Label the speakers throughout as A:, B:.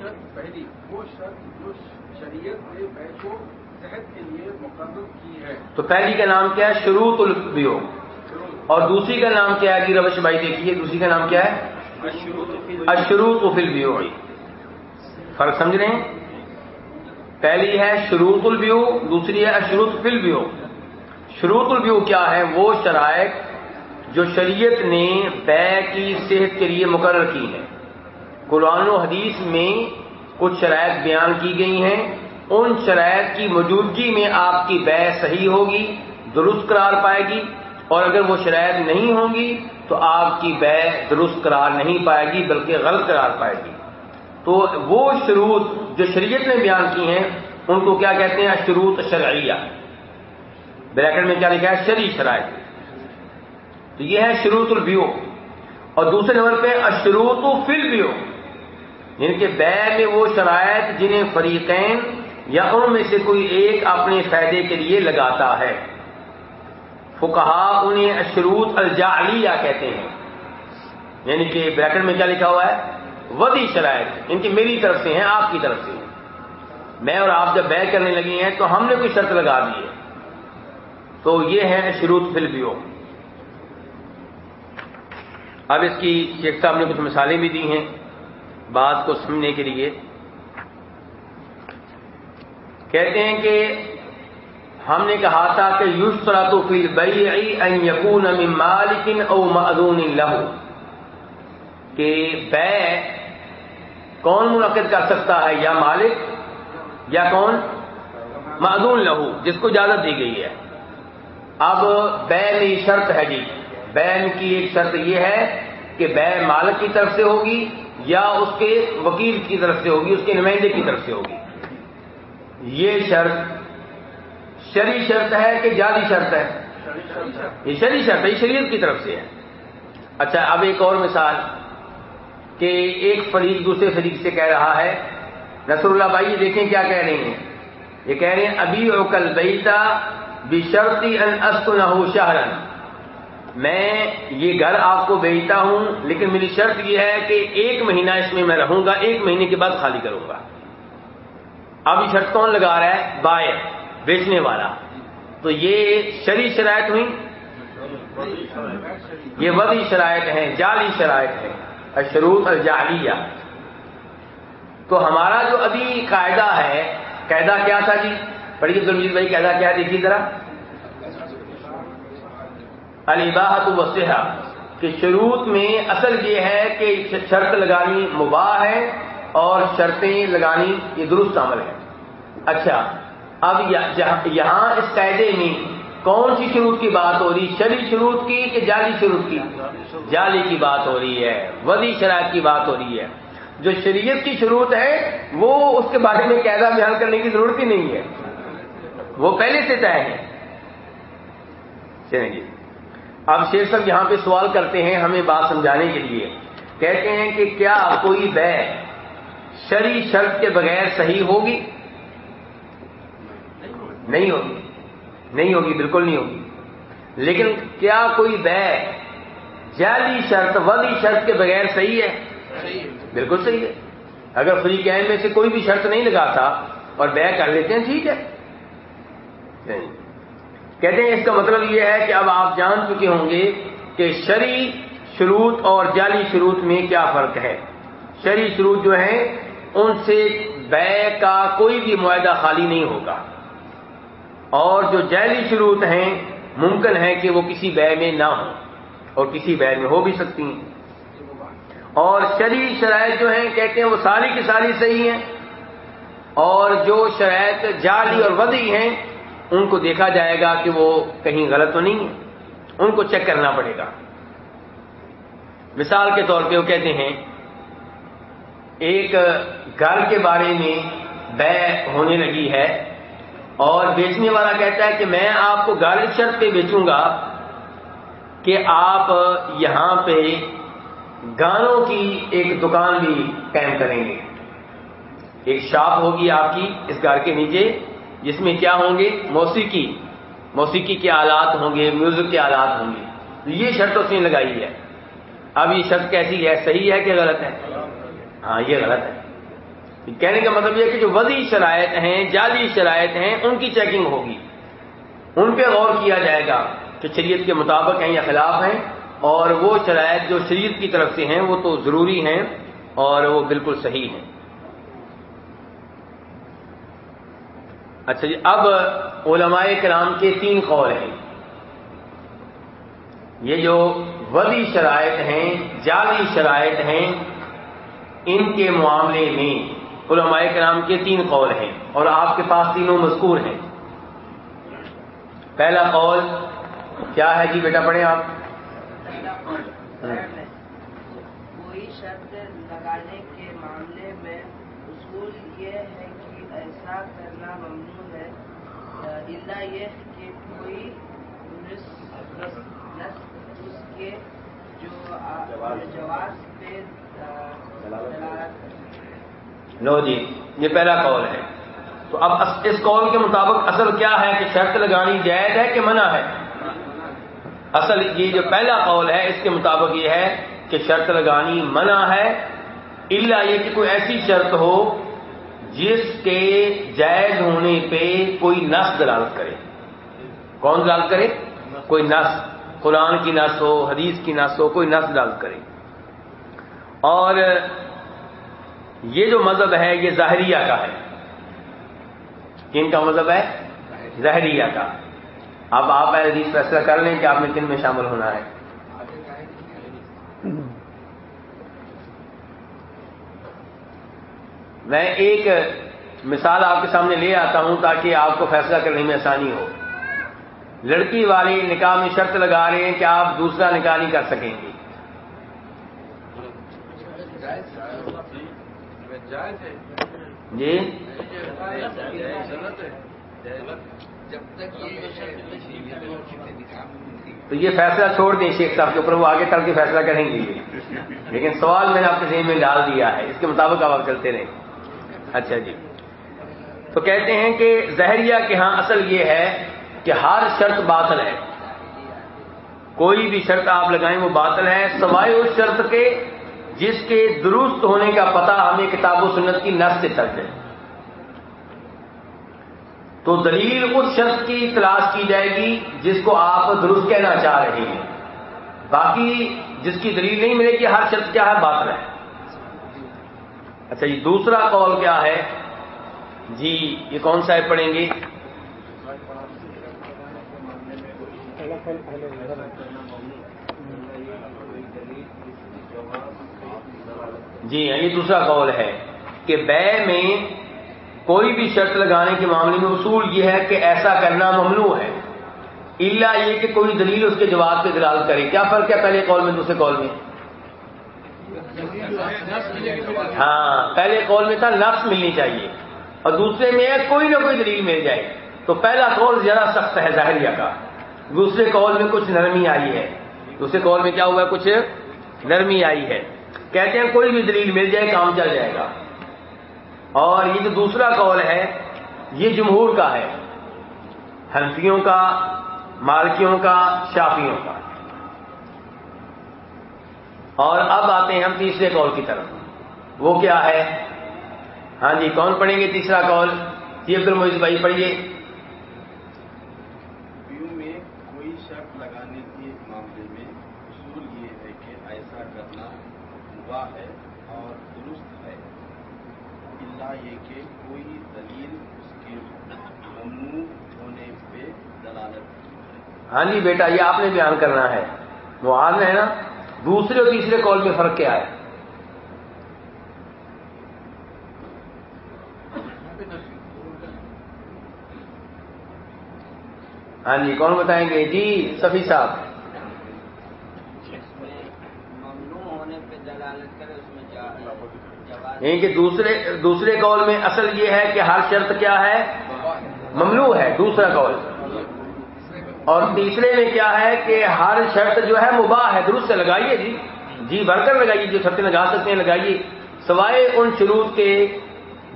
A: شرط پہلی وہ شرط جو شریعت نے بے کو صحت کے لیے مقرر کی ہے۔
B: تو پہلی کا نام کیا ہے؟ شروط البیو اور دوسری کا نام کیا ہے؟ جی روش بھائی دیکھیے دوسری کا نام کیا ہے؟ اشروط فل بیو فرق سمجھ رہے ہیں؟ پہلی ہے شروط البیو دوسری ہے اشروط فل بیو شروط البیو کیا ہے؟ وہ شرائط جو شریعت نے بے کی صحت کے لیے مقرر کی ہے قرآن و حدیث میں کچھ شرائط بیان کی گئی ہیں۔ ان شرائط کی موجودگی میں آپ کی بے صحیح ہوگی، درست قرار پائے گی اور اگر وہ شرائط نہیں ہوں گی تو آپ کی بے درست قرار نہیں پائے گی، بلکہ غلط قرار پائے گی۔ تو وہ شروط جو شریعت نے بیان کی ہیں، ان کو کیا کہتے ہیں؟ شروط شرعیہ۔ بریکٹ میں کیا لکھا ہے؟ شرعی شرائط۔ تو یہ ہے شروط البیو اور دوسرے نمبر پہ اشروط فل بیو یعنی کہ بے میں وہ شرائط جنہیں فریقین یا ان میں سے کوئی ایک اپنے فائدے کے لیے لگاتا ہے۔ فکہ انہیں اشروط الجالیہ کہتے ہیں۔ یعنی کہ بریکٹ میں کیا لکھا ہوا ہے؟ ودی شرائط ان کی میری طرف سے ہیں، آپ کی طرف سے ہیں۔ میں اور آپ جب بے کرنے لگی ہیں تو ہم نے کوئی شرط لگا دی ہے۔ تو یہ ہے شروط فلبیو اب اس کی شیخ صاحب نے کچھ مثالیں بھی دی ہیں۔ بات کو سمجھنے کے لیے۔ کہتے ہیں کہ ہم نے کہا تھا کہ یوس تو فی بئی یقون مالکن او معدون لہو کہ بے کون منعقد کر سکتا ہے، یا مالک یا کون؟ معدون لہو جس کو اجازت دی گئی ہے۔ اب بے میں شرط ہے جی۔ بین کی ایک شرط یہ ہے کہ بے مالک کی طرف سے ہوگی یا اس کے وکیل کی طرف سے ہوگی، اس کے نمائندے کی طرف سے ہوگی؟ یہ شرط شری شرط ہے کہ جعلی شرط ہے؟ یہ شری شرط ہے، یہ شریعت کی طرف سے ہے۔ اچھا اب ایک اور مثال کہ ایک فریق دوسرے فریق سے کہہ رہا ہے نصر اللہ بھائی، یہ دیکھیں کیا کہہ رہے ہیں۔ یہ کہہ رہے ہیں ابھی اوکل بیتا بشرطی ان نہ ہو شہرن۔ میں یہ گھر آپ کو بیچتا ہوں، لیکن میری شرط یہ ہے کہ ایک مہینہ اس میں میں رہوں گا، ایک مہینے کے بعد خالی کروں گا۔ اب یہ شرط کون لگا رہا ہے؟ بائر بیچنے والا۔ تو یہ شری شرائط ہوئی؟ یہ ودی شرائط ہیں، جعلی شرائط ہیں۔ اشروط الجالیہ تو ہمارا جو ابھی قاعدہ ہے، قاعدہ کیا تھا جی؟ پڑھیے عبدالمجید بھائی، قاعدہ کیا دیکھیے ذرا۔ الباحت وسیحا کہ شروط میں اصل یہ ہے کہ شرط لگانی مباح ہے اور شرطیں لگانی یہ درست عمل ہے۔ اچھا اب یہاں اس قاعدے میں کون سی شروط کی بات ہو رہی؟ شری شروط کی کہ جعلی شروط کی؟ جعلی کی بات ہو رہی ہے ودی شرائط کی بات ہو رہی ہے۔ جو شریعت کی شروط ہے، وہ اس کے بارے میں قاعدہ بیان کرنے کی ضرورت ہی نہیں ہے۔ وہ پہلے سے طے ہے۔ چلیں جی اب شیر صاحب یہاں پہ سوال کرتے ہیں ہمیں بات سمجھانے کے لیے۔ کہتے ہیں کہ کیا کوئی بے شری شرط کے بغیر صحیح ہوگی؟ نہیں ہوگی۔ نہیں ہوگی، بالکل نہیں ہوگی۔ لیکن کیا کوئی بے جعلی شرط ولی شرط کے بغیر صحیح ہے؟ بالکل صحیح ہے۔ اگر فری کین میں سے کوئی بھی شرط نہیں لگاتا اور بے کر لیتے ہیں، ٹھیک ہے۔ نہیں۔ کہتے ہیں اس کا مطلب یہ ہے کہ اب آپ جان چکے ہوں گے کہ شری شروط اور جعلی شروط میں کیا فرق ہے۔ شری شروط جو ہیں، ان سے بے کا کوئی بھی معاہدہ خالی نہیں ہوگا۔ اور جو جعلی شروط ہیں، ممکن ہے کہ وہ کسی بے میں نہ ہوں اور کسی بے میں ہو بھی سکتی ہیں۔ اور شری شرائط جو ہیں، کہتے ہیں وہ ساری کی ساری صحیح ہیں۔ اور جو شرائط جعلی اور ودی ہیں ان کو دیکھا جائے گا کہ وہ کہیں غلط تو نہیں ہے۔ ان کو چیک کرنا پڑے گا۔ مثال کے طور پہ وہ کہتے ہیں، ایک گھر کے بارے میں بے ہونے لگی ہے اور بیچنے والا کہتا ہے کہ میں آپ کو گھر شرط پہ بیچوں گا کہ آپ یہاں پہ گانوں کی ایک دکان بھی قائم کریں گے۔ ایک شاپ ہوگی آپ کی اس گھر کے نیچے جس میں کیا ہوں گے؟ موسیقی. موسیقی کے آلات ہوں گے، میوزک کے آلات ہوں گے. یہ شرط اس نے لگائی ہے. اب یہ شرط کیسی ہے؟ صحیح ہے کہ غلط ہے؟ ہاں یہ غلط ہے. کہنے کا مطلب یہ کہ جو وضی شرائط ہیں، جعلی شرائط ہیں، ان کی چیکنگ ہوگی. ان پہ غور کیا جائے گا کہ شریعت کے مطابق ہیں یا خلاف ہیں، اور وہ شرائط جو شریعت کی طرف سے ہیں، وہ تو ضروری ہیں اور وہ بالکل صحیح ہیں. اچھا جی اب علماء کرام کے تین قول ہیں۔ یہ جو ولی شرائط ہیں، جعلی شرائط ہیں، ان کے معاملے میں علماء کرام کے تین قول ہیں اور آپ کے پاس تینوں مذکور ہیں۔ پہلا قول کیا ہے جی بیٹا، پڑھیں آپ۔
C: کوئی شرط لگانے کے معاملے میں اصول یہ ہے کہ ایسا کرنا ممنوع اللہ یہ کہ کوئی اس کے جو جواز پہ
B: لو جی یہ پہلا قول ہے۔ تو اب اس قول کے مطابق اصل کیا ہے کہ شرط لگانی جائز ہے کہ منع ہے؟ اصل یہ جو پہلا قول ہے اس کے مطابق یہ ہے کہ شرط لگانی منع ہے۔ اللہ یہ کہ کوئی ایسی شرط ہو جس کے جائز ہونے پہ کوئی نس دلالت کرے۔ کون دلالت کرے؟ کوئی نس قرآن کی نس ہو، حدیث کی نس ہو، کوئی نس دلالت کرے۔ اور یہ جو مذہب ہے، یہ ظاہریہ کا ہے۔ کن کا مذہب ہے؟ ظاہریہ کا۔ اب آپ حدیث فیصلہ کر لیں کہ آپ نے کن میں شامل ہونا ہے۔ میں ایک مثال آپ کے سامنے لے آتا ہوں تاکہ آپ کو فیصلہ کرنے میں آسانی ہو۔ لڑکی والی نکاح میں شرط لگا رہے ہیں کہ آپ دوسرا نکاح نہیں کر سکیں گے۔ جی؟ تو یہ فیصلہ چھوڑ دیں شیخ صاحب کے اوپر، وہ آگے چل کے فیصلہ کریں گے۔ لیکن سوال میں نے آپ کے ذہن میں ڈال دیا ہے، اس کے مطابق آپ چلتے رہیں۔ اچھا جی۔ تو کہتے ہیں کہ زہریہ کے ہاں اصل یہ ہے کہ ہر شرط باطل ہے۔ کوئی بھی شرط آپ لگائیں وہ باطل ہے۔ سوائے اس شرط کے جس کے درست ہونے کا پتہ ہمیں کتاب و سنت کی نس سے چل جائے تو دلیل اس شرط کی تلاش کی جائے گی جس کو آپ درست کہنا چاہ رہے ہیں۔ باقی جس کی دلیل نہیں ملے گی، ہر شرط کیا ہے؟ باطل ہے۔ اچھا جی دوسرا قول کیا ہے؟ جی یہ کون سا ہے پڑھیں گے؟ جی ہاں یہ دوسرا قول ہے کہ بے میں کوئی بھی شرط لگانے کے معاملے میں اصول یہ ہے کہ ایسا کرنا ممنوع ہے۔ اللہ یہ کہ کوئی دلیل اس کے جواب پہ دلال کرے۔ کیا فرق ہے پہلے قول میں، دوسرے قول میں؟ ہاں پہلے قول میں تھا نفس ملنی چاہیے۔ اور دوسرے میں کوئی نہ کوئی دلیل مل جائے۔ تو پہلا قول زیادہ سخت ہے ظاہریہ کا۔ دوسرے قول میں کچھ نرمی آئی ہے۔ دوسرے قول میں کیا ہوا؟ ہے کچھ نرمی آئی ہے۔ کہتے ہیں، کوئی بھی دلیل مل جائے، کام چل جائے گا۔ اور یہ جو دوسرا قول ہے، یہ جمہور کا ہے۔ حنفیوں کا، مالکیوں کا، شافیوں کا۔ اور اب آتے ہیں ہم تیسرے قول کی طرف۔ وہ کیا ہے؟ ہاں جی کون پڑھیں گے تیسرا قول جی عبد المعید بھائی پڑھیے۔
A: میں کوئی شرط لگانے کے معاملے میں اصول یہ ہے کہ ایسا کرنا ہے اور درست ہے۔ اللہ یہ کہ کوئی دلیل اس کے ممنوع ہونے پہ دلالت۔
B: ہاں جی بیٹا یہ آپ نے بیان کرنا ہے۔ معاذ ہے نا؟ دوسرے اور تیسرے قول میں فرق کیا ہے؟ ہاں جی کون بتائیں گے؟ جی سفی صاحب۔
C: ممنوع ہونے
B: یعنی کہ دوسرے دوسرے قول میں اصل یہ ہے کہ ہر شرط کیا ہے؟ ممنوع ہے، دوسرا قول اور تیسرے میں کیا ہے کہ ہر شرط جو ہے مباح ہے، درست سے لگائیے جی۔ جی بڑھ کر لگائیے، جو شرطیں لگا سکتے ہیں لگائیے۔ سوائے ان شروط کے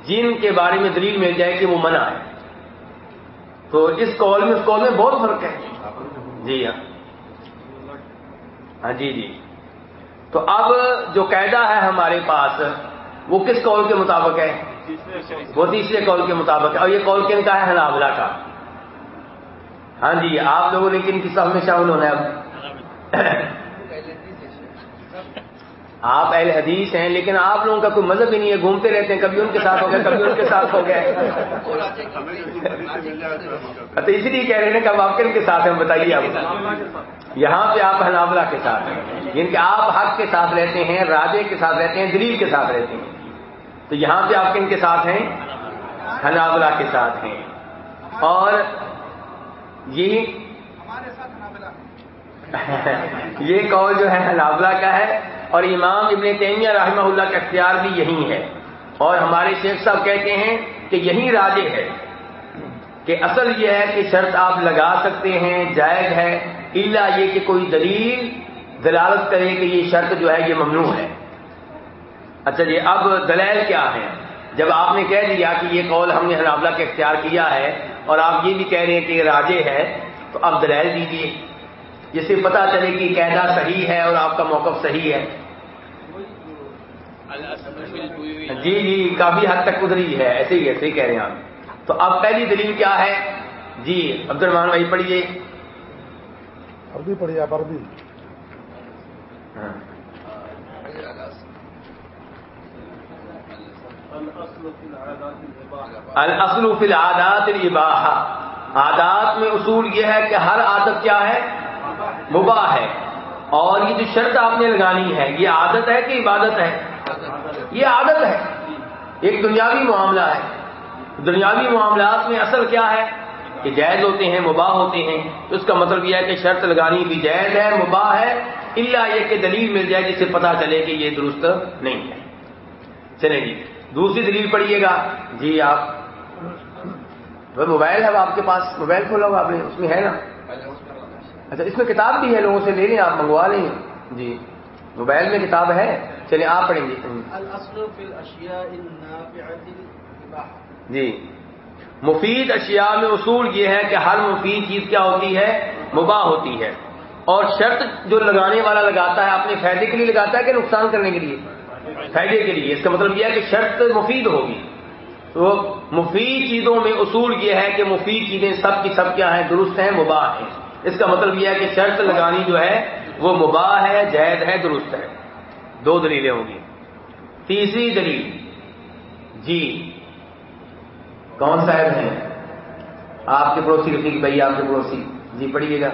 B: جن کے بارے میں دلیل مل جائے کہ وہ منع ہے۔ تو اس قول میں، اس قول میں بہت فرق ہے۔ جی ہاں۔ ہاں جی جی۔ تو اب جو قاعدہ ہے ہمارے پاس، وہ کس قول کے مطابق ہے؟ وہ تیسرے قول کے مطابق ہے۔ اور یہ قول کن کا ہے؟ حنابلہ کا۔ ہاں جی آپ لوگوں نے کن کی سب میں شامل ہونا ہے اب؟ آپ اہل حدیث ہیں، لیکن آپ لوگوں کا کوئی مذہب ہی نہیں ہے، گھومتے رہتے ہیں، کبھی ان کے ساتھ ہو گئے کبھی ان کے ساتھ ہو گئے تو اچھا، اسی لیے کہہ رہے ہیں کہ اب آپ کن کے ساتھ ہیں، بتائیے آپ۔ یہاں پہ آپ حنابلہ کے ساتھ ہیں یعنی کہ آپ حق کے ساتھ رہتے ہیں راجے کے ساتھ رہتے ہیں، دلیل کے ساتھ رہتے ہیں۔ تو یہاں پہ آپ کن کے ساتھ ہیں؟ حنابلہ کے ساتھ ہیں۔ اور یہ یہ قول جو ہے حنابلہ کا ہے اور امام ابن تیمیہ رحمہ اللہ کا اختیار بھی یہی ہے۔ اور ہمارے شیخ صاحب کہتے ہیں کہ یہی راجے ہے کہ اصل یہ ہے کہ شرط آپ لگا سکتے ہیں جائز ہے اللہ یہ کہ کوئی دلیل دلالت کرے کہ یہ شرط جو ہے یہ ممنوع ہے۔ اچھا جی اب دلیل کیا ہے جب آپ نے کہہ دیا کہ یہ قول ہم نے حنابلہ کا اختیار کیا ہے اور آپ یہ بھی کہہ رہے ہیں کہ یہ راجے ہے تو اب دلیل دیجیے جس سے پتا چلے کہ قیدا صحیح ہے اور آپ کا موقف صحیح ہے۔ جی جی کافی حد تک ادھری ہے ایسے ہی ایسے ہی کہہ رہے ہیں آپ۔ تو اب پہلی دلیل کیا ہے؟ جی عبد الرحمان بھائی پڑھیے۔
D: عربی پڑھیے آپ عربی۔
B: ہاں۔ الاصل فی العادات الاباحہ عادات میں اصول یہ ہے کہ ہر عادت کیا ہے؟ مباح ہے. اور یہ جو شرط آپ نے لگانی ہے، یہ عادت ہے کہ عبادت ہے؟ یہ عادت ہے۔ ایک دنیاوی معاملہ ہے۔ دنیاوی معاملات میں اصل کیا ہے؟ کہ جائز ہوتے ہیں، مباح ہوتے ہیں۔ تو اس کا مطلب یہ ہے کہ شرط لگانی بھی جائز ہے، مباح ہے۔ اللہ یہ کہ دلیل مل جائے جس سے پتا چلے کہ یہ درست نہیں ہے۔ چلیں جی۔ دوسری دلیل پڑھیے گا۔ جی آپ۔ موبائل ہے آپ کے پاس موبائل کھولا ہوا آپ نے اس میں ہے نا؟ اچھا اس میں کتاب بھی ہے لوگوں سے لے لیں آپ منگوا لیں۔ جی موبائل میں کتاب ہے۔ چلیں آپ پڑھیں گے۔ جی مفید اشیاء میں اصول یہ ہے کہ ہر مفید چیز کیا ہوتی ہے؟ مباح ہوتی ہے۔ اور شرط جو لگانے والا لگاتا ہے اپنے فائدے کے لیے لگاتا ہے کہ نقصان کرنے کے لیے؟ فائدے کے لیے۔ اس کا مطلب یہ ہے کہ شرط مفید ہوگی۔ تو مفید چیزوں میں اصول یہ ہے کہ مفید چیزیں سب کی سب کیا ہیں، درست ہیں، مباح ہیں۔ اس کا مطلب یہ ہے کہ شرط لگانی جو ہے، وہ مباح ہے، جائز ہے، درست ہے۔ دو دلیلیں ہوں گی۔ تیسری دلیل۔ جی۔ کون صاحب ہیں؟ آپ کے پڑوسی رفیق بھائی، آپ کے پڑوسی۔ جی پڑھیے گا۔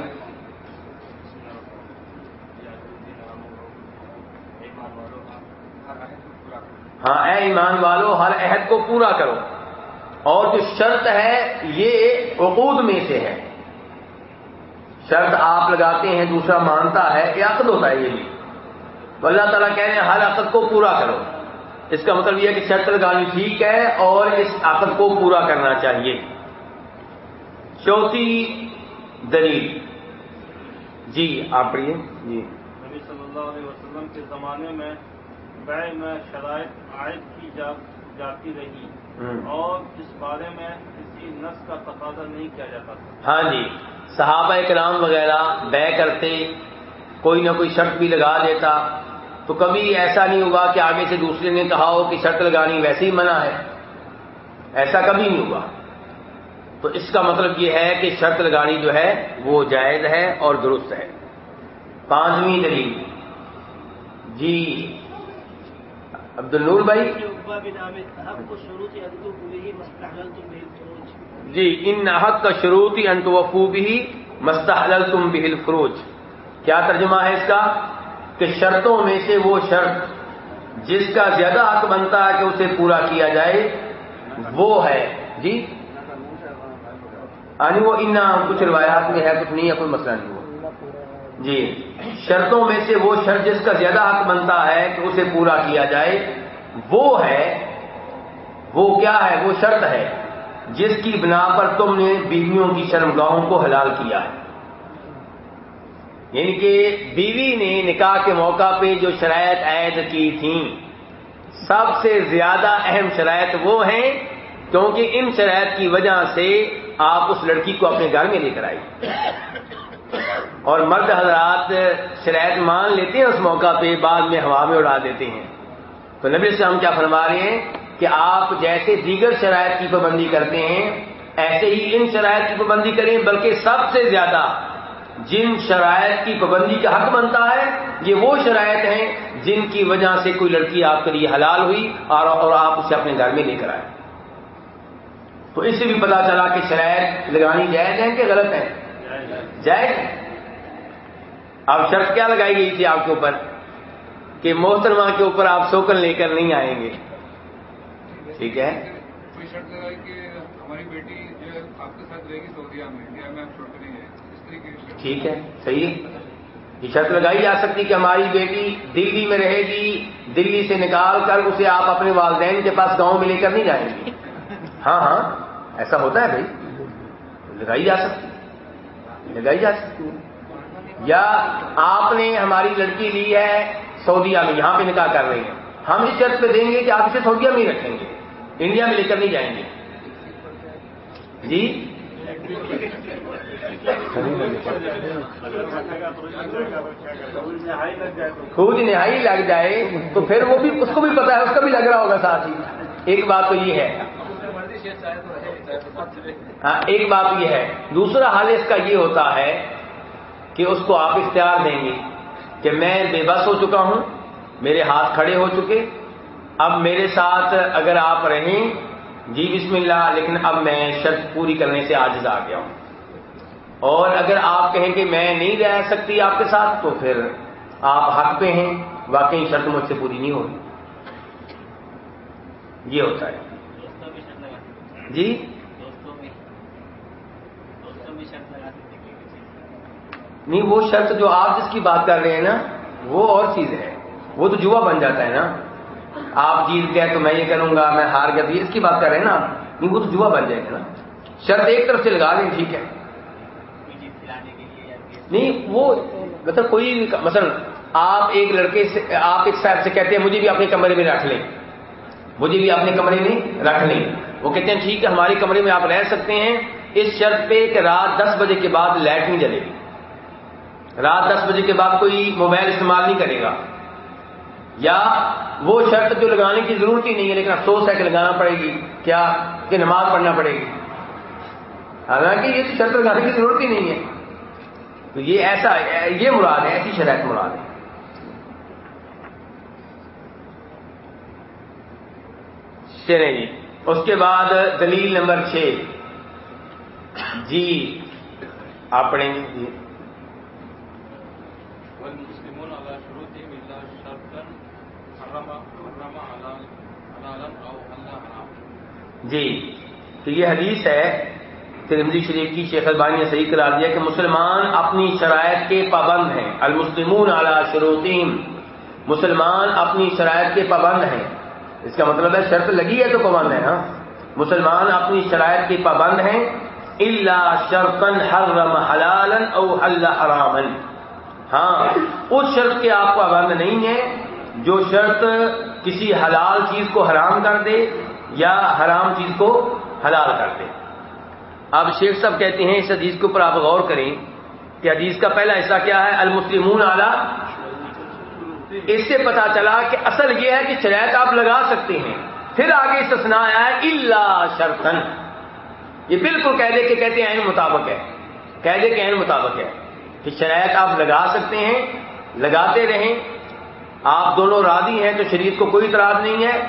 B: ہاں اے ایمان والو، ہر عہد کو پورا کرو۔ اور جو شرط ہے، یہ عقود میں سے ہے۔ شرط آپ لگاتے ہیں، دوسرا مانتا ہے یہ عقد ہوتا ہے یہ بھی۔ تو اللہ تعالیٰ کہہ رہے ہیں، ہر عقد کو پورا کرو۔ اس کا مطلب یہ ہے کہ شرط لگانی ٹھیک ہے اور اس عقد کو پورا کرنا چاہیے۔ چوتھی دلیل۔ جی آپ پڑھیے۔ جی۔
E: نبی صلی اللہ علیہ وسلم کے زمانے میں بے میں شرائط عائد کی جا جاتی رہی۔ اور اس بارے میں کسی نس کا تقاضا نہیں کیا جاتا تھا
B: ہاں جی صحابہ کرام وغیرہ بے کرتے کوئی نہ کوئی شرط بھی لگا دیتا۔ تو کبھی ایسا نہیں ہوا کہ آگے سے دوسرے نے کہا ہو کہ شرط لگانی ویسے ہی منع ہے۔ ایسا کبھی نہیں ہوا۔ تو اس کا مطلب یہ ہے کہ شرط لگانی جو ہے وہ جائز ہے اور درست ہے۔ پانچویں دلیل۔ جی عبد النور بھائی؟ جی ان حق کا شروط انتوفو بھی مستحل تم بہل فروج کیا ترجمہ ہے اس کا؟ کہ شرطوں میں سے وہ شرط جس کا زیادہ حق بنتا ہے کہ اسے پورا کیا جائے، وہ ہے۔ جی؟ یعنی وہ ان کچھ روایات میں ہے، کچھ نہیں ہے، کوئی مسئلہ نہیں ہوا۔ جی۔ شرطوں میں سے وہ شرط جس کا زیادہ حق بنتا ہے کہ اسے پورا کیا جائے، وہ ہے، وہ کیا ہے؟ وہ شرط ہے، جس کی بنا پر تم نے بیویوں کی شرمگاہوں کو حلال کیا ہے۔ یعنی کہ بیوی نے نکاح کے موقع پہ جو شرائط عائد کی تھیں، سب سے زیادہ اہم شرائط وہ ہیں، کیونکہ ان شرائط کی وجہ سے آپ اس لڑکی کو اپنے گھر میں لے کر آئی اور مرد حضرات شرائط مان لیتے ہیں اس موقع پہ، بعد میں ہوا میں اڑا دیتے ہیں۔ تو نبی السلام کیا فرما رہے ہیں کہ آپ جیسے دیگر شرائط کی پابندی کرتے ہیں، ایسے ہی ان شرائط کی پابندی کریں، بلکہ سب سے زیادہ جن شرائط کی پابندی کا حق بنتا ہے، یہ وہ شرائط ہیں جن کی وجہ سے کوئی لڑکی آپ کے لیے حلال ہوئی اور اور آپ اسے اپنے گھر میں لے کر آئے۔ تو اس سے بھی پتا چلا کہ شرائط لگانی جائز ہیں کہ غلط ہیں۔ جائز اب شرط کیا لگائی گئی تھی آپ کے اوپر؟ کہ محترمہ کے اوپر آپ سوکن لے کر نہیں آئیں گے۔ ٹھیک ہے؟
F: کوئی شرط لگائی کہ ہماری بیٹی جو ہے آپ کے ساتھ رہے گی سعودیہ میں؟ انڈیا میں آپ چھوڑ کر نہیں جائیں اس طریقے کی شرط
B: ٹھیک ہے صحیح۔ ہے یہ شرط لگائی جا سکتی کہ ہماری بیٹی دلی میں رہے گی دلی سے نکال کر اسے آپ اپنے والدین کے پاس گاؤں میں لے کر نہیں جائیں گے۔ ہاں ہاں ایسا ہوتا ہے بھائی۔ لگائی جا سکتی۔ لگائی جا سکتی ہے یا آپ نے ہماری لڑکی لی ہے سعودیہ میں یہاں پہ نکاح کر رہے ہیں ہم اس شرط پہ دیں گے کہ آپ اسے سعودیہ میں ہی رکھیں گے۔ انڈیا میں لے کر نہیں جائیں گے۔ جی؟ خود نہائی لگ جائے تو پھر وہ بھی، اس کو بھی پتا ہے، اس کا بھی لگ رہا ہوگا ساتھ ہی۔ ایک بات تو یہ ہے۔ ہاں ایک بات یہ ہے۔ دوسرا حال اس کا یہ ہوتا ہے کہ اس کو آپ اختیار دیں گے کہ میں بے بس ہو چکا ہوں، میرے ہاتھ کھڑے ہو چکے۔ اب میرے ساتھ اگر آپ رہیں جی بسم اللہ، لیکن اب میں شرط پوری کرنے سے آجز آ گیا ہوں۔ اور اگر آپ کہیں کہ میں نہیں رہ سکتی آپ کے ساتھ، تو پھر آپ حق پہ ہیں۔ واقعی شرط مجھ سے پوری نہیں ہوگی یہ ہوتا ہے۔ جی؟ نہیں، وہ شرط جو آپ جس کی بات کر رہے ہیں نا، وہ اور چیز ہے۔ وہ تو جوا بن جاتا ہے نا۔ آپ جیت گئے تو میں یہ کروں گا، میں ہار گیا تو اس کی بات کر رہے ہیں نا نہیں، وہ تو جوا بن جائے گا نا۔ شرط ایک طرف سے لگا دیں، ٹھیک ہے۔ نہیں، وہ مطلب کوئی مثلا آپ ایک لڑکے سے، آپ ایک صاحب سے کہتے ہیں، مجھے بھی اپنے کمرے میں رکھ لیں۔ مجھے بھی اپنے کمرے میں رکھ لیں۔ وہ کہتے ہیں، ٹھیک ہے، ہمارے کمرے میں آپ رہ سکتے ہیں۔ اس شرط پہ کہ رات دس بجے کے بعد لائٹ نہیں جلے گی۔ رات دس بجے کے بعد کوئی موبائل استعمال نہیں کرے گا۔ یا وہ شرط جو لگانے کی ضرورت ہی نہیں ہے، لیکن افسوس ہے کہ لگانا پڑے گی، کیا کہ نماز پڑھنا پڑے گی۔ حالانکہ یہ تو شرط لگانے کی ضرورت ہی نہیں ہے۔ تو یہ ایسا یہ مراد ہے، ایسی شرائط مراد ہے۔ چلیں جی اس کے بعد دلیل نمبر چھ۔ جی آپ پڑھیں گے
E: والمسلمون على شروطهم إلا شرطا حرم حرم حلالا أو حل حرام.
B: جی تو یہ حدیث ہے ترمزی شریف کی شیخ البانی نے صحیح کرا دیا کہ مسلمان اپنی شرائط کے پابند ہیں۔ المسلمون اعلی شروطیم مسلمان اپنی شرائط کے پابند ہیں۔ اس کا مطلب ہے شرط لگی ہے تو پابند ہے نا ہاں؟ مسلمان اپنی شرائط کے پابند ہیں۔ اللہ شرطن حرم حلالا او حل حراما۔ ہاں اس شرط کے آپ پابند نہیں ہیں جو شرط کسی حلال چیز کو حرام کر دے یا حرام چیز کو حلال کر دے۔ اب شیخ صاحب کہتے ہیں، اس حدیث کے اوپر آپ غور کریں کہ حدیث کا پہلا حصہ کیا ہے؟ المسلمون اعلی اس سے پتا چلا کہ اصل یہ ہے کہ شرائط آپ لگا سکتے ہیں۔ پھر آگے استثناء آیا ہے اللہ شرطن یہ بالکل کہہ دے کہ کہتے ہیں عین مطابق ہے۔ کہہ دے کہ عین مطابق ہے۔ کہ شرائط آپ لگا سکتے ہیں، لگاتے رہیں۔ آپ دونوں راضی ہیں تو شریعت کو کوئی اعتراض نہیں ہے۔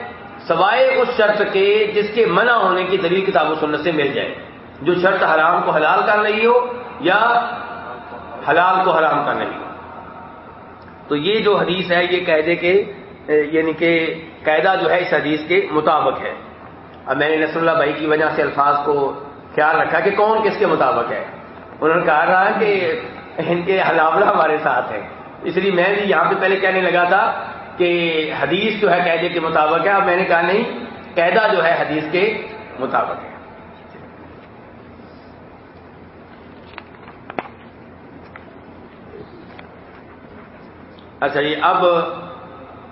B: سوائے اس شرط کے جس کے منع ہونے کی دلیل کتاب و سنت سے مل جائے۔ جو شرط حرام کو حلال کر رہی ہو یا حلال کو حرام کر رہی ہو۔ تو یہ جو حدیث ہے، یہ قاعدے کے یعنی کہ قاعدہ جو ہے اس حدیث کے مطابق ہے۔ اب میں نے نصر اللہ بھائی کی وجہ سے الفاظ کو خیال رکھا کہ کون کس کے مطابق ہے۔ انہوں نے کہا رہا کہ ان کے حلاوڑہ ہمارے ساتھ ہے اس لیے میں بھی یہاں پہ پہلے کہنے لگا تھا کہ حدیث جو ہے قاعدے کے مطابق ہے۔ اب میں نے کہا نہیں قاعدہ جو ہے حدیث کے مطابق ہے۔ اچھا جی اب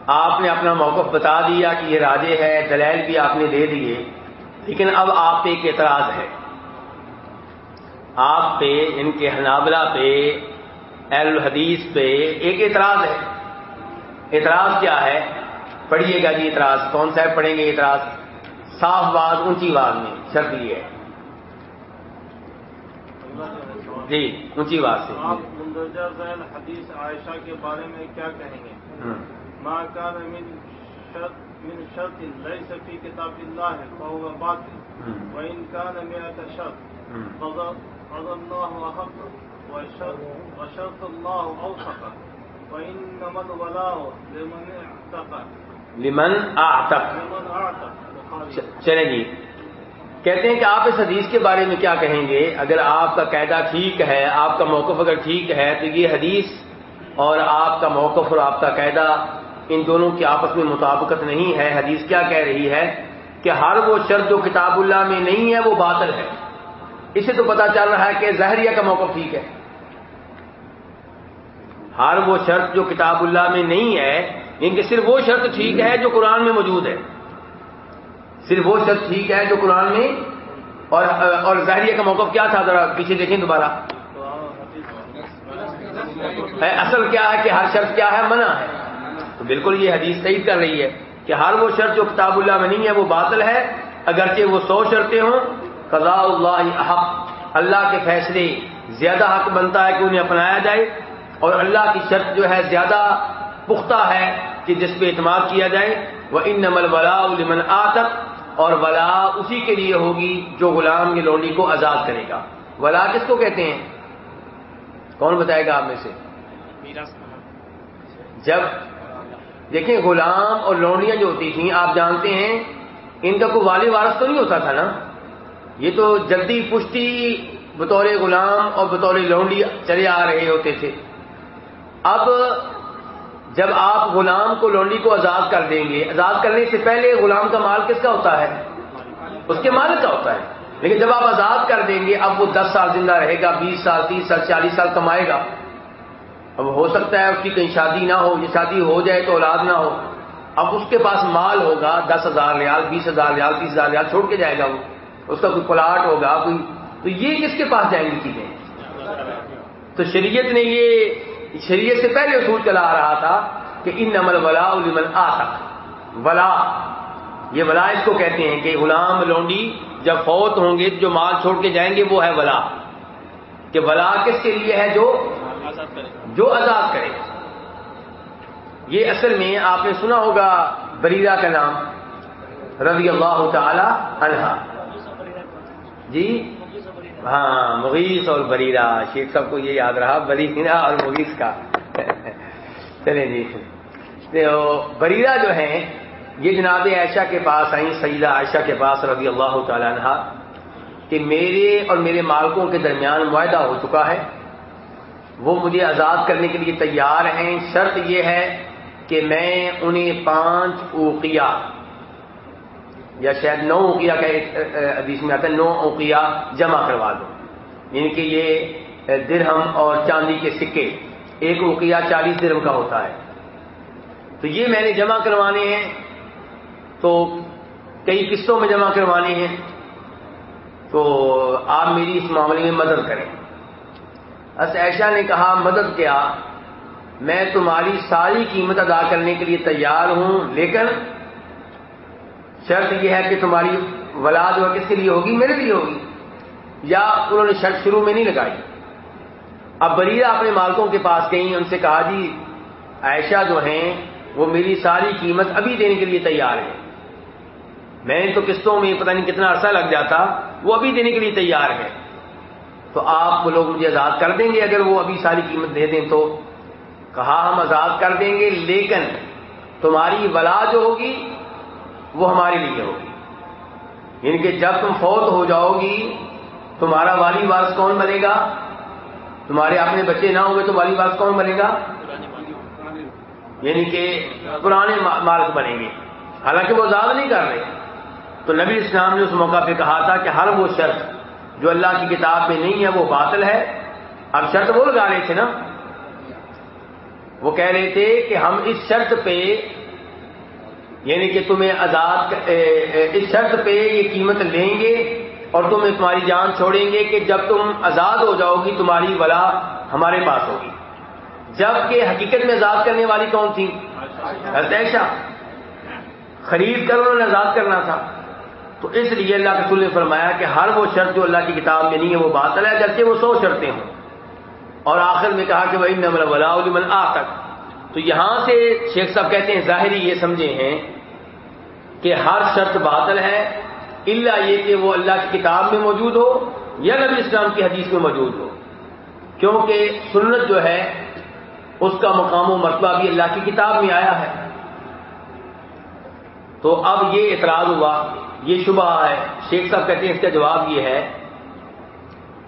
B: آپ نے اپنا موقف بتا دیا کہ یہ راجے ہے دلیل بھی آپ نے دے دیے، لیکن اب آپ پہ ایک اعتراض ہے۔ آپ پہ ان کے حنابلہ پہ اہل الحدیث پہ ایک اعتراض ہے۔ اعتراض کیا ہے؟ پڑھیے گا جی اعتراض۔ کون سا ہے پڑھیں گے اعتراض؟ صاف بات اونچی بات میں شرط یہ ہے۔ جی اونچی بات سے۔
E: آپ مندرجہ ذیل حدیث عائشہ کے بارے میں کیا کہیں گے؟
B: ہوں۔
E: ما كان من شرط من شرط ليس في كتاب الله فهو باطل۔
B: ہوں۔
E: وإن كان مئة شرط۔ فضل الله أحق وشرط, الله أوثق وإنما الولاء لمن اعتقى
B: لمن اعتق.
E: لمن اعتق.
B: چلیں جی. کہتے ہیں کہ آپ اس حدیث کے بارے میں کیا کہیں گے؟ اگر آپ کا قاعدہ ٹھیک ہے آپ کا موقف اگر ٹھیک ہے تو یہ حدیث اور آپ کا موقف اور آپ کا قاعدہ ان دونوں کی آپس میں مطابقت نہیں ہے۔ حدیث کیا کہہ رہی ہے کہ ہر وہ شرط جو کتاب اللہ میں نہیں ہے وہ باطل ہے۔ اسے تو پتا چل رہا ہے کہ ظاہریہ کا موقف ٹھیک ہے۔ ہر وہ شرط جو کتاب اللہ میں نہیں ہے یعنی ان کے صرف وہ شرط ٹھیک ہے جو قرآن میں موجود ہے۔ صرف وہ شرط ٹھیک ہے جو قرآن میں اور اور ظاہریہ کا موقف کیا تھا؟ ذرا پیچھے دیکھیں دوبارہ۔ اصل کیا ہے کہ ہر شرط کیا ہے؟ منع ہے۔ تو بالکل یہ حدیث صحیح کر رہی ہے کہ ہر وہ شرط جو کتاب اللہ میں نہیں ہے، وہ باطل ہے۔ اگرچہ وہ سو شرطیں ہوں قضاء اللہ حق، اللہ کے فیصلے زیادہ حق بنتا ہے کہ انہیں اپنایا جائے، اور اللہ کی شرط جو ہے زیادہ پختہ ہے کہ جس پہ اعتماد کیا جائے۔ وہ ان نمل ولا لمن اور ولا اسی کے لیے ہوگی جو غلام کی لونڈی کو آزاد کرے گا۔ ولا کس کو کہتے ہیں؟ کون بتائے گا آپ میں سے؟ جب دیکھیں غلام اور لونڈیاں جو ہوتی تھیں، آپ جانتے ہیں، ان کا کوئی والی وارث تو نہیں ہوتا تھا نا؟ یہ تو جلدی پشتی بطور غلام اور بطور لونڈی چلے آ رہے ہوتے تھے۔ اب جب آپ غلام کو لونڈی کو آزاد کر دیں گے، آزاد کرنے سے پہلے غلام کا مال کس کا ہوتا ہے؟ اس کے مالک کا ہوتا ہے۔ لیکن جب آپ آزاد کر دیں گے، اب وہ دس سال زندہ رہے گا، بیس سال، تیس سال، چالیس سال کمائے گا۔ اب ہو سکتا ہے اس کی کہیں شادی نہ ہو، یہ شادی ہو جائے تو اولاد نہ ہو۔ اب اس کے پاس مال ہوگا، دس ہزار ریال، بیس ہزار ریال، تیس ہزار ریال چھوڑ کے جائے گا وہ۔ اس کا کوئی پلاٹ ہوگا، کوئی تو یہ کس کے پاس جائیں گی چیزیں؟ تو شریعت نے یہ شریعت سے پہلے اصول چلا آ رہا تھا کہ ان نمل ولا لمن آ تک ولا، یہ ولا اس کو کہتے ہیں کہ غلام لونڈی جب فوت ہوں گے، جو مال چھوڑ کے جائیں گے، وہ ہے ولا۔ کہ ولا کس کے لیے ہے؟ جو جو آزاد کرے۔ یہ اصل میں آپ نے سنا ہوگا بریرہ کا نام، رضی اللہ تعالی عنہ۔ جی؟ ہاں مغیث اور بریرہ، شیخ صاحب کو یہ یاد رہا، بریرہ اور مغیث کا۔ چلیں جی۔ تو بریرہ جو ہیں، یہ جناب عائشہ کے پاس آئیں، سیدہ عائشہ کے پاس رضی اللہ تعالی عنہ، کہ میرے اور میرے مالکوں کے درمیان معاہدہ ہو چکا ہے۔ وہ مجھے آزاد کرنے کے لیے تیار ہیں۔ شرط یہ ہے کہ میں انہیں پانچ اوقیہ یا شاید نو اوقیہ کا ایک حدیث میں آتا ہے، نو اوقیہ جمع کروا دوں یعنی کہ یہ درہم اور چاندی کے سکے، ایک اوقیہ چالیس درہم کا ہوتا ہے۔ تو یہ میں نے جمع کروانے ہیں۔ تو کئی قسطوں میں جمع کروانے ہیں۔ تو آپ میری اس معاملے میں مدد کریں۔ اس ایشا نے کہا، مدد کیا؟ میں تمہاری ساری قیمت ادا کرنے کے لیے تیار ہوں، لیکن شرط یہ ہے کہ تمہاری ولا جو ہے کس کے لیے ہوگی؟ میرے لیے ہوگی۔ یا انہوں نے شرط شروع میں نہیں لگائی۔ اب بریرہ اپنے مالکوں کے پاس گئیں، ان سے کہا جی عائشہ جو ہیں، وہ میری ساری قیمت ابھی دینے کے لیے تیار ہے میں تو قسطوں میں پتہ نہیں کتنا عرصہ لگ جاتا، وہ ابھی دینے کے لیے تیار ہے تو آپ وہ لوگ مجھے آزاد کر دیں گے اگر وہ ابھی ساری قیمت دے دیں تو۔ کہا، ہم آزاد کر دیں گے، لیکن تمہاری ولا جو ہوگی وہ ہمارے لیے ہوگی۔ یعنی کہ جب تم فوت ہو جاؤ گی، تمہارا والی وارث کون بنے گا؟ تمہارے اپنے بچے نہ ہوں گے تو والی وارث کون بنے گا؟ یعنی کہ پرانے مالک بنیں گے۔ حالانکہ وہ آزاد نہیں کر رہے۔ تو نبی اسلام نے اس موقع پہ کہا تھا کہ ہر وہ شرط جو اللہ کی کتاب میں نہیں ہے، وہ باطل ہے۔ اب شرط وہ لگا رہے تھے نا؟ وہ کہہ رہے تھے کہ ہم اس شرط پہ یعنی کہ تمہیں آزاد اس شرط پہ یہ قیمت لیں گے اور تمہیں تمہاری جان چھوڑیں گے کہ جب تم آزاد ہو جاؤ گی، تمہاری ولا ہمارے پاس ہوگی۔ جبکہ حقیقت میں آزاد کرنے والی کون تھی؟ ایشا خرید کر انہوں نے آزاد کرنا تھا۔ تو اس لیے اللہ کے رسول نے فرمایا کہ ہر وہ شرط جو اللہ کی کتاب میں نہیں ہے، وہ باطل ہے، جبکہ وہ سو شرطیں ہوں۔ اور آخر میں کہا کہ وہ نمل ولا من آ تک تو یہاں سے شیخ صاحب کہتے ہیں، ظاہری یہ سمجھے ہیں کہ ہر شرط باطل ہے اللہ یہ کہ وہ اللہ کی کتاب میں موجود ہو یا نبی اسلام کی حدیث میں موجود ہو۔ کیونکہ سنت جو ہے، اس کا مقام و مرتبہ بھی اللہ کی کتاب میں آیا ہے۔ تو اب یہ اعتراض ہوا، یہ شبہ ہے۔ شیخ صاحب کہتے ہیں، اس کا جواب یہ ہے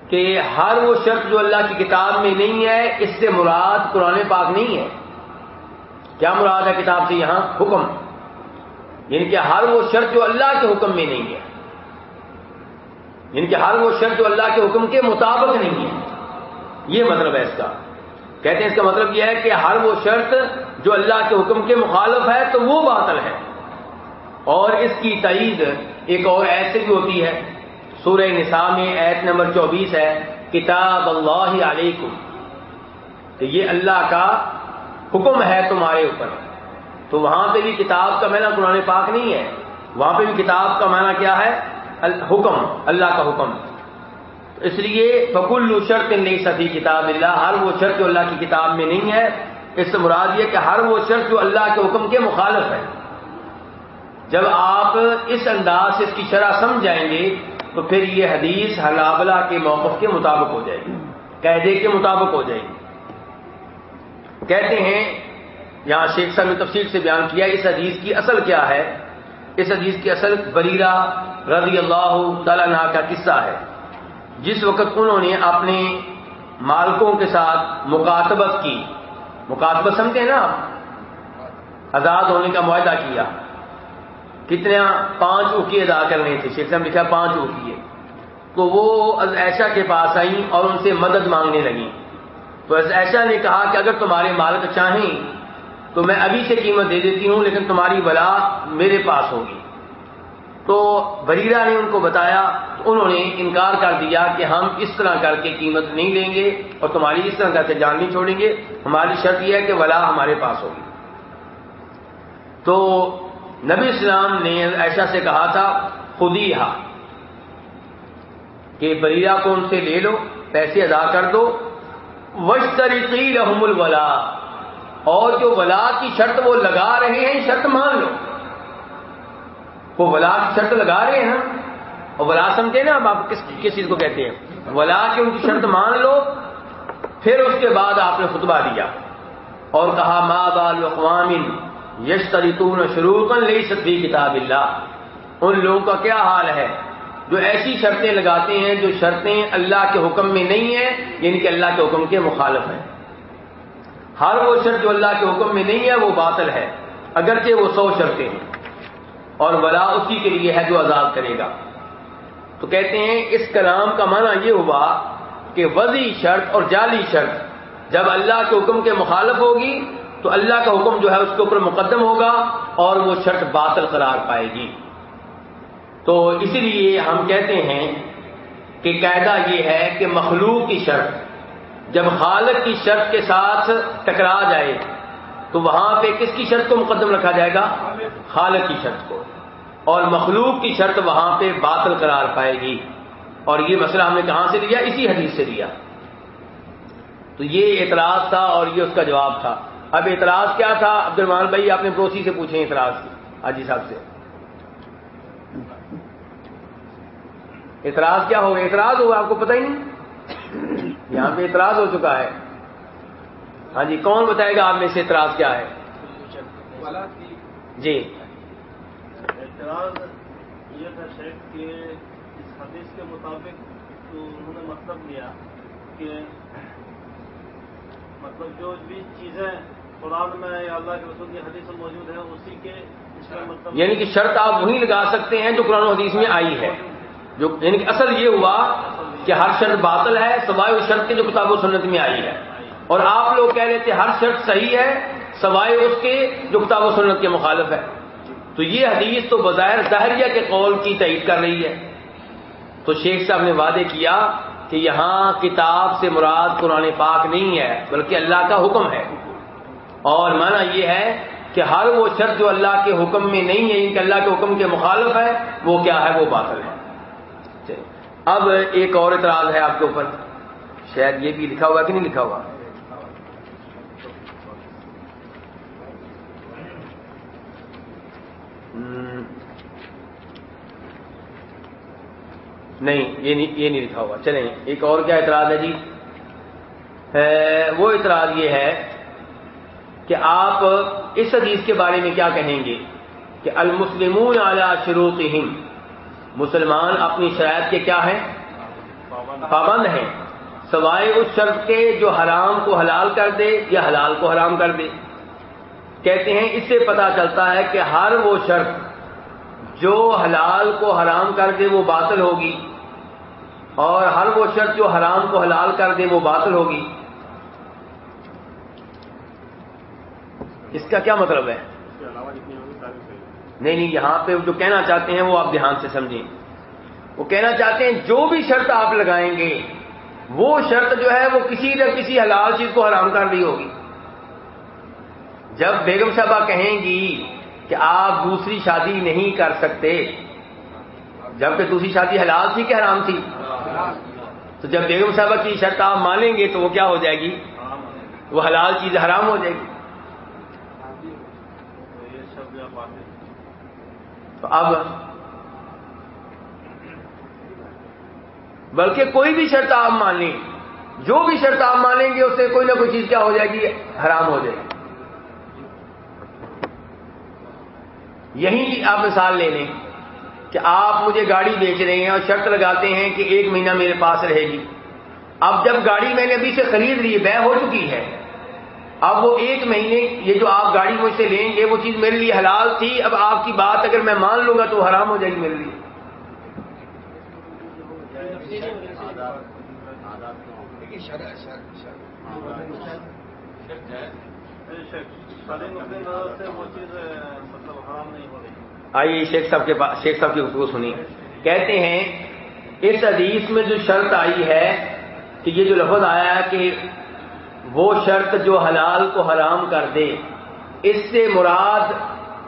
B: کہ ہر وہ شرط جو اللہ کی کتاب میں نہیں ہے، اس سے مراد قرآن پاک نہیں ہے۔ کیا مراد ہے کتاب سے یہاں؟ حکم۔ یعنی کہ ہر وہ شرط جو اللہ کے حکم میں نہیں ہے۔ یعنی کہ ہر وہ شرط جو اللہ کے حکم کے مطابق نہیں ہے۔ یہ مطلب ہے اس کا۔ کہتے ہیں اس کا مطلب یہ ہے کہ ہر وہ شرط جو اللہ کے حکم کے مخالف ہے تو وہ باطل ہے۔ اور اس کی تعید ایک اور ایسے بھی ہوتی ہے۔ سورہ نساء میں ایت نمبر چوبیس ہے، کتاب اللہ علیکم۔ کہ یہ اللہ کا حکم ہے تمہارے اوپر۔ تو وہاں پہ بھی کتاب کا معنی قرآن پاک نہیں ہے۔ وہاں پہ بھی کتاب کا معنی کیا ہے؟ حکم، اللہ کا حکم۔ اس لیے فکل شرط نہیں سفی کتاب اللہ، ہر وہ شرط جو اللہ کی کتاب میں نہیں ہے، اس سے مراد یہ کہ ہر وہ شرط جو اللہ کے حکم کے مخالف ہے۔ جب آپ اس انداز سے اس کی شرح سمجھ جائیں گے، تو پھر یہ حدیث حلابلہ کے موقف کے مطابق ہو جائے گی، قیدے کے مطابق ہو جائے گی۔ کہتے ہیں، یہاں شیخ صاحب نے تفصیل سے بیان کیا اس حدیث کی اصل کیا ہے۔ اس حدیث کی اصل بریرہ رضی اللہ تعالیٰ کا قصہ ہے۔ جس وقت انہوں نے اپنے مالکوں کے ساتھ مکاتبت کی، مکاتبت سمجھتے نا آپ؟ آزاد ہونے کا معاہدہ کیا۔ کتنے پانچ اوکی ادا کرنے تھے، شیخ صاحب لکھا پانچ اوکیے تو وہ ایشا کے پاس آئیں اور ان سے مدد مانگنے لگی تو ایشا نے کہا کہ اگر تمہارے مالک چاہیں تو میں ابھی سے قیمت دے دیتی ہوں، لیکن تمہاری بلا میرے پاس ہوگی۔ تو بریرا نے ان کو بتایا، تو انہوں نے انکار کر دیا کہ ہم اس طرح کر کے قیمت نہیں لیں گے اور تمہاری اس طرح کر کے جان نہیں چھوڑیں گے۔ ہماری شرط یہ ہے کہ ولا ہمارے پاس ہوگی۔ تو نبی اسلام نے ایشا سے کہا تھا خود ہی ہا کہ بریرا کو ان سے لے لو، پیسے ادا کر دو وش رحم الولا۔ اور جو ولا کی شرط وہ لگا رہے ہیں شرط مان لو۔ وہ ولا کی شرط لگا رہے ہیں۔ اور ولا سمجھے نا اب آپ کس کس چیز کو کہتے ہیں؟ ولا کی ان کی شرط مان لو۔ پھر اس کے بعد آپ نے خطبہ دیا۔ اور کہا ماں بال اقوام یش تریتون شروع کر لے کتاب اللہ۔ ان لوگوں کا کیا حال ہے؟ جو ایسی شرطیں لگاتے ہیں جو شرطیں اللہ کے حکم میں نہیں ہیں یعنی کہ اللہ کے حکم کے مخالف ہیں۔ ہر وہ شرط جو اللہ کے حکم میں نہیں ہے، وہ باطل ہے۔ اگرچہ وہ سو شرطیں ہیں۔ اور ولا اسی کے لیے ہے جو آزاد کرے گا۔ تو کہتے ہیں، اس کلام کا معنی یہ ہوا کہ وضی شرط اور جعلی شرط جب اللہ کے حکم کے مخالف ہوگی، تو اللہ کا حکم جو ہے، اس کے اوپر مقدم ہوگا اور وہ شرط باطل قرار پائے گی۔ تو اسی لیے ہم کہتے ہیں کہ قاعدہ یہ ہے کہ مخلوق کی شرط جب خالق کی شرط کے ساتھ ٹکرا جائے تو وہاں پہ کس کی شرط کو مقدم رکھا جائے گا؟ خالق کی شرط کو۔ اور مخلوق کی شرط وہاں پہ باطل قرار پائے گی۔ اور یہ مسئلہ ہم نے کہاں سے لیا؟ اسی حدیث سے لیا۔ تو یہ اعتراض تھا اور یہ اس کا جواب تھا۔ اب اعتراض کیا تھا؟ عبد الرحمان بھائی، آپ نے پڑوسی سے پوچھے اعتراض کی۔ حاجی صاحب سے۔ اعتراض کیا ہوگا؟ اعتراض ہوگا آپ کو پتہ ہی نہیں۔ یہاں پہ اعتراض ہو چکا ہے۔ ہاں جی کون بتائے گا آپ میں سے اعتراض کیا ہے؟ جی۔
E: اعتراض یہ تھا شیخ کہ اس حدیث کے مطابق انہوں نے مطلب لیا کہ مطلب جو بھی چیزیں قرآن میں یا اللہ کے رسول کی حدیث میں موجود ہے اسی کے اس میں مطلب
B: یعنی کہ شرط آپ وہی لگا سکتے ہیں جو قرآن و حدیث میں آئی ہے۔ جو یعنی کہ اصل یہ ہوا کہ ہر شرط باطل ہے، سوائے اس شرط کے جو کتاب و سنت میں آئی ہے۔ اور آپ لوگ کہہ رہے تھے ہر شرط صحیح ہے، سوائے اس کے جو کتاب و سنت کے مخالف ہے۔ تو یہ حدیث تو بظاہر ظاہریہ کے قول کی تعید کر رہی ہے۔ تو شیخ صاحب نے وعدے کیا کہ یہاں کتاب سے مراد قرآن پاک نہیں ہے، بلکہ اللہ کا حکم ہے۔ اور مانا یہ ہے کہ ہر وہ شرط جو اللہ کے حکم میں نہیں ہے یعنی ان کے اللہ کے حکم کے مخالف ہے، وہ کیا ہے؟ وہ باطل ہے۔ اب ایک اور اعتراض ہے آپ کے اوپر۔ شاید یہ بھی لکھا ہوا کہ نہیں لکھا ہوا۔ نہیں، یہ نہیں لکھا ہوا۔ چلیں، ایک اور کیا اعتراض ہے جی؟ وہ اعتراض یہ ہے کہ آپ اس حدیث کے بارے میں کیا کہیں گے کہ المسلمون اعلی شروطہم مسلمان اپنی شرائط کے کیا ہیں؟ پابند ہیں۔ سوائے اس شرط کے جو حرام کو حلال کر دے یا حلال کو حرام کر دے۔ کہتے ہیں، اس سے پتا چلتا ہے کہ ہر وہ شرط جو حلال کو حرام کر دے وہ باطل ہوگی اور ہر وہ شرط جو حرام کو حلال کر دے وہ باطل ہوگی۔ اس کا کیا مطلب ہے؟ نہیں نہیں، یہاں پہ جو کہنا چاہتے ہیں وہ آپ دھیان سے سمجھیں۔ وہ کہنا چاہتے ہیں جو بھی شرط آپ لگائیں گے، وہ شرط جو ہے وہ کسی نہ کسی حلال چیز کو حرام کر دی ہوگی۔ جب بیگم صاحبہ کہیں گی کہ آپ دوسری شادی نہیں کر سکتے جبکہ دوسری شادی حلال تھی کہ حرام تھی؟ تو جب بیگم صاحبہ کی شرط آپ مانیں گے تو وہ کیا ہو جائے گی؟ وہ حلال چیز حرام ہو جائے گی
E: تو یہ شب یا باطل
B: تو اب بلکہ کوئی بھی شرط آپ مان لیں، جو بھی شرط آپ مانیں گے، اس سے کوئی نہ کوئی چیز کیا ہو جائے گی؟ حرام ہو جائے گی۔ یہی آپ مثال لے لیں کہ آپ مجھے گاڑی بیچ رہے ہیں اور شرط لگاتے ہیں کہ ایک مہینہ میرے پاس رہے گی۔ اب جب گاڑی میں نے ابھی سے خرید لی، بے ہو چکی ہے اب وہ ایک مہینے یہ جو آپ گاڑی مجھ سے لیں گے، وہ چیز میرے لیے حلال تھی، اب آپ کی بات اگر میں مان لوں گا تو حرام ہو جائے گی میرے لیے۔ آئیے شیخ صاحب کے پاس شیخ صاحب کی گفتگو سنی۔ کہتے ہیں، اس حدیث میں جو شرط آئی ہے کہ یہ جو لفظ آیا ہے کہ وہ شرط جو حلال کو حرام کر دے، اس سے مراد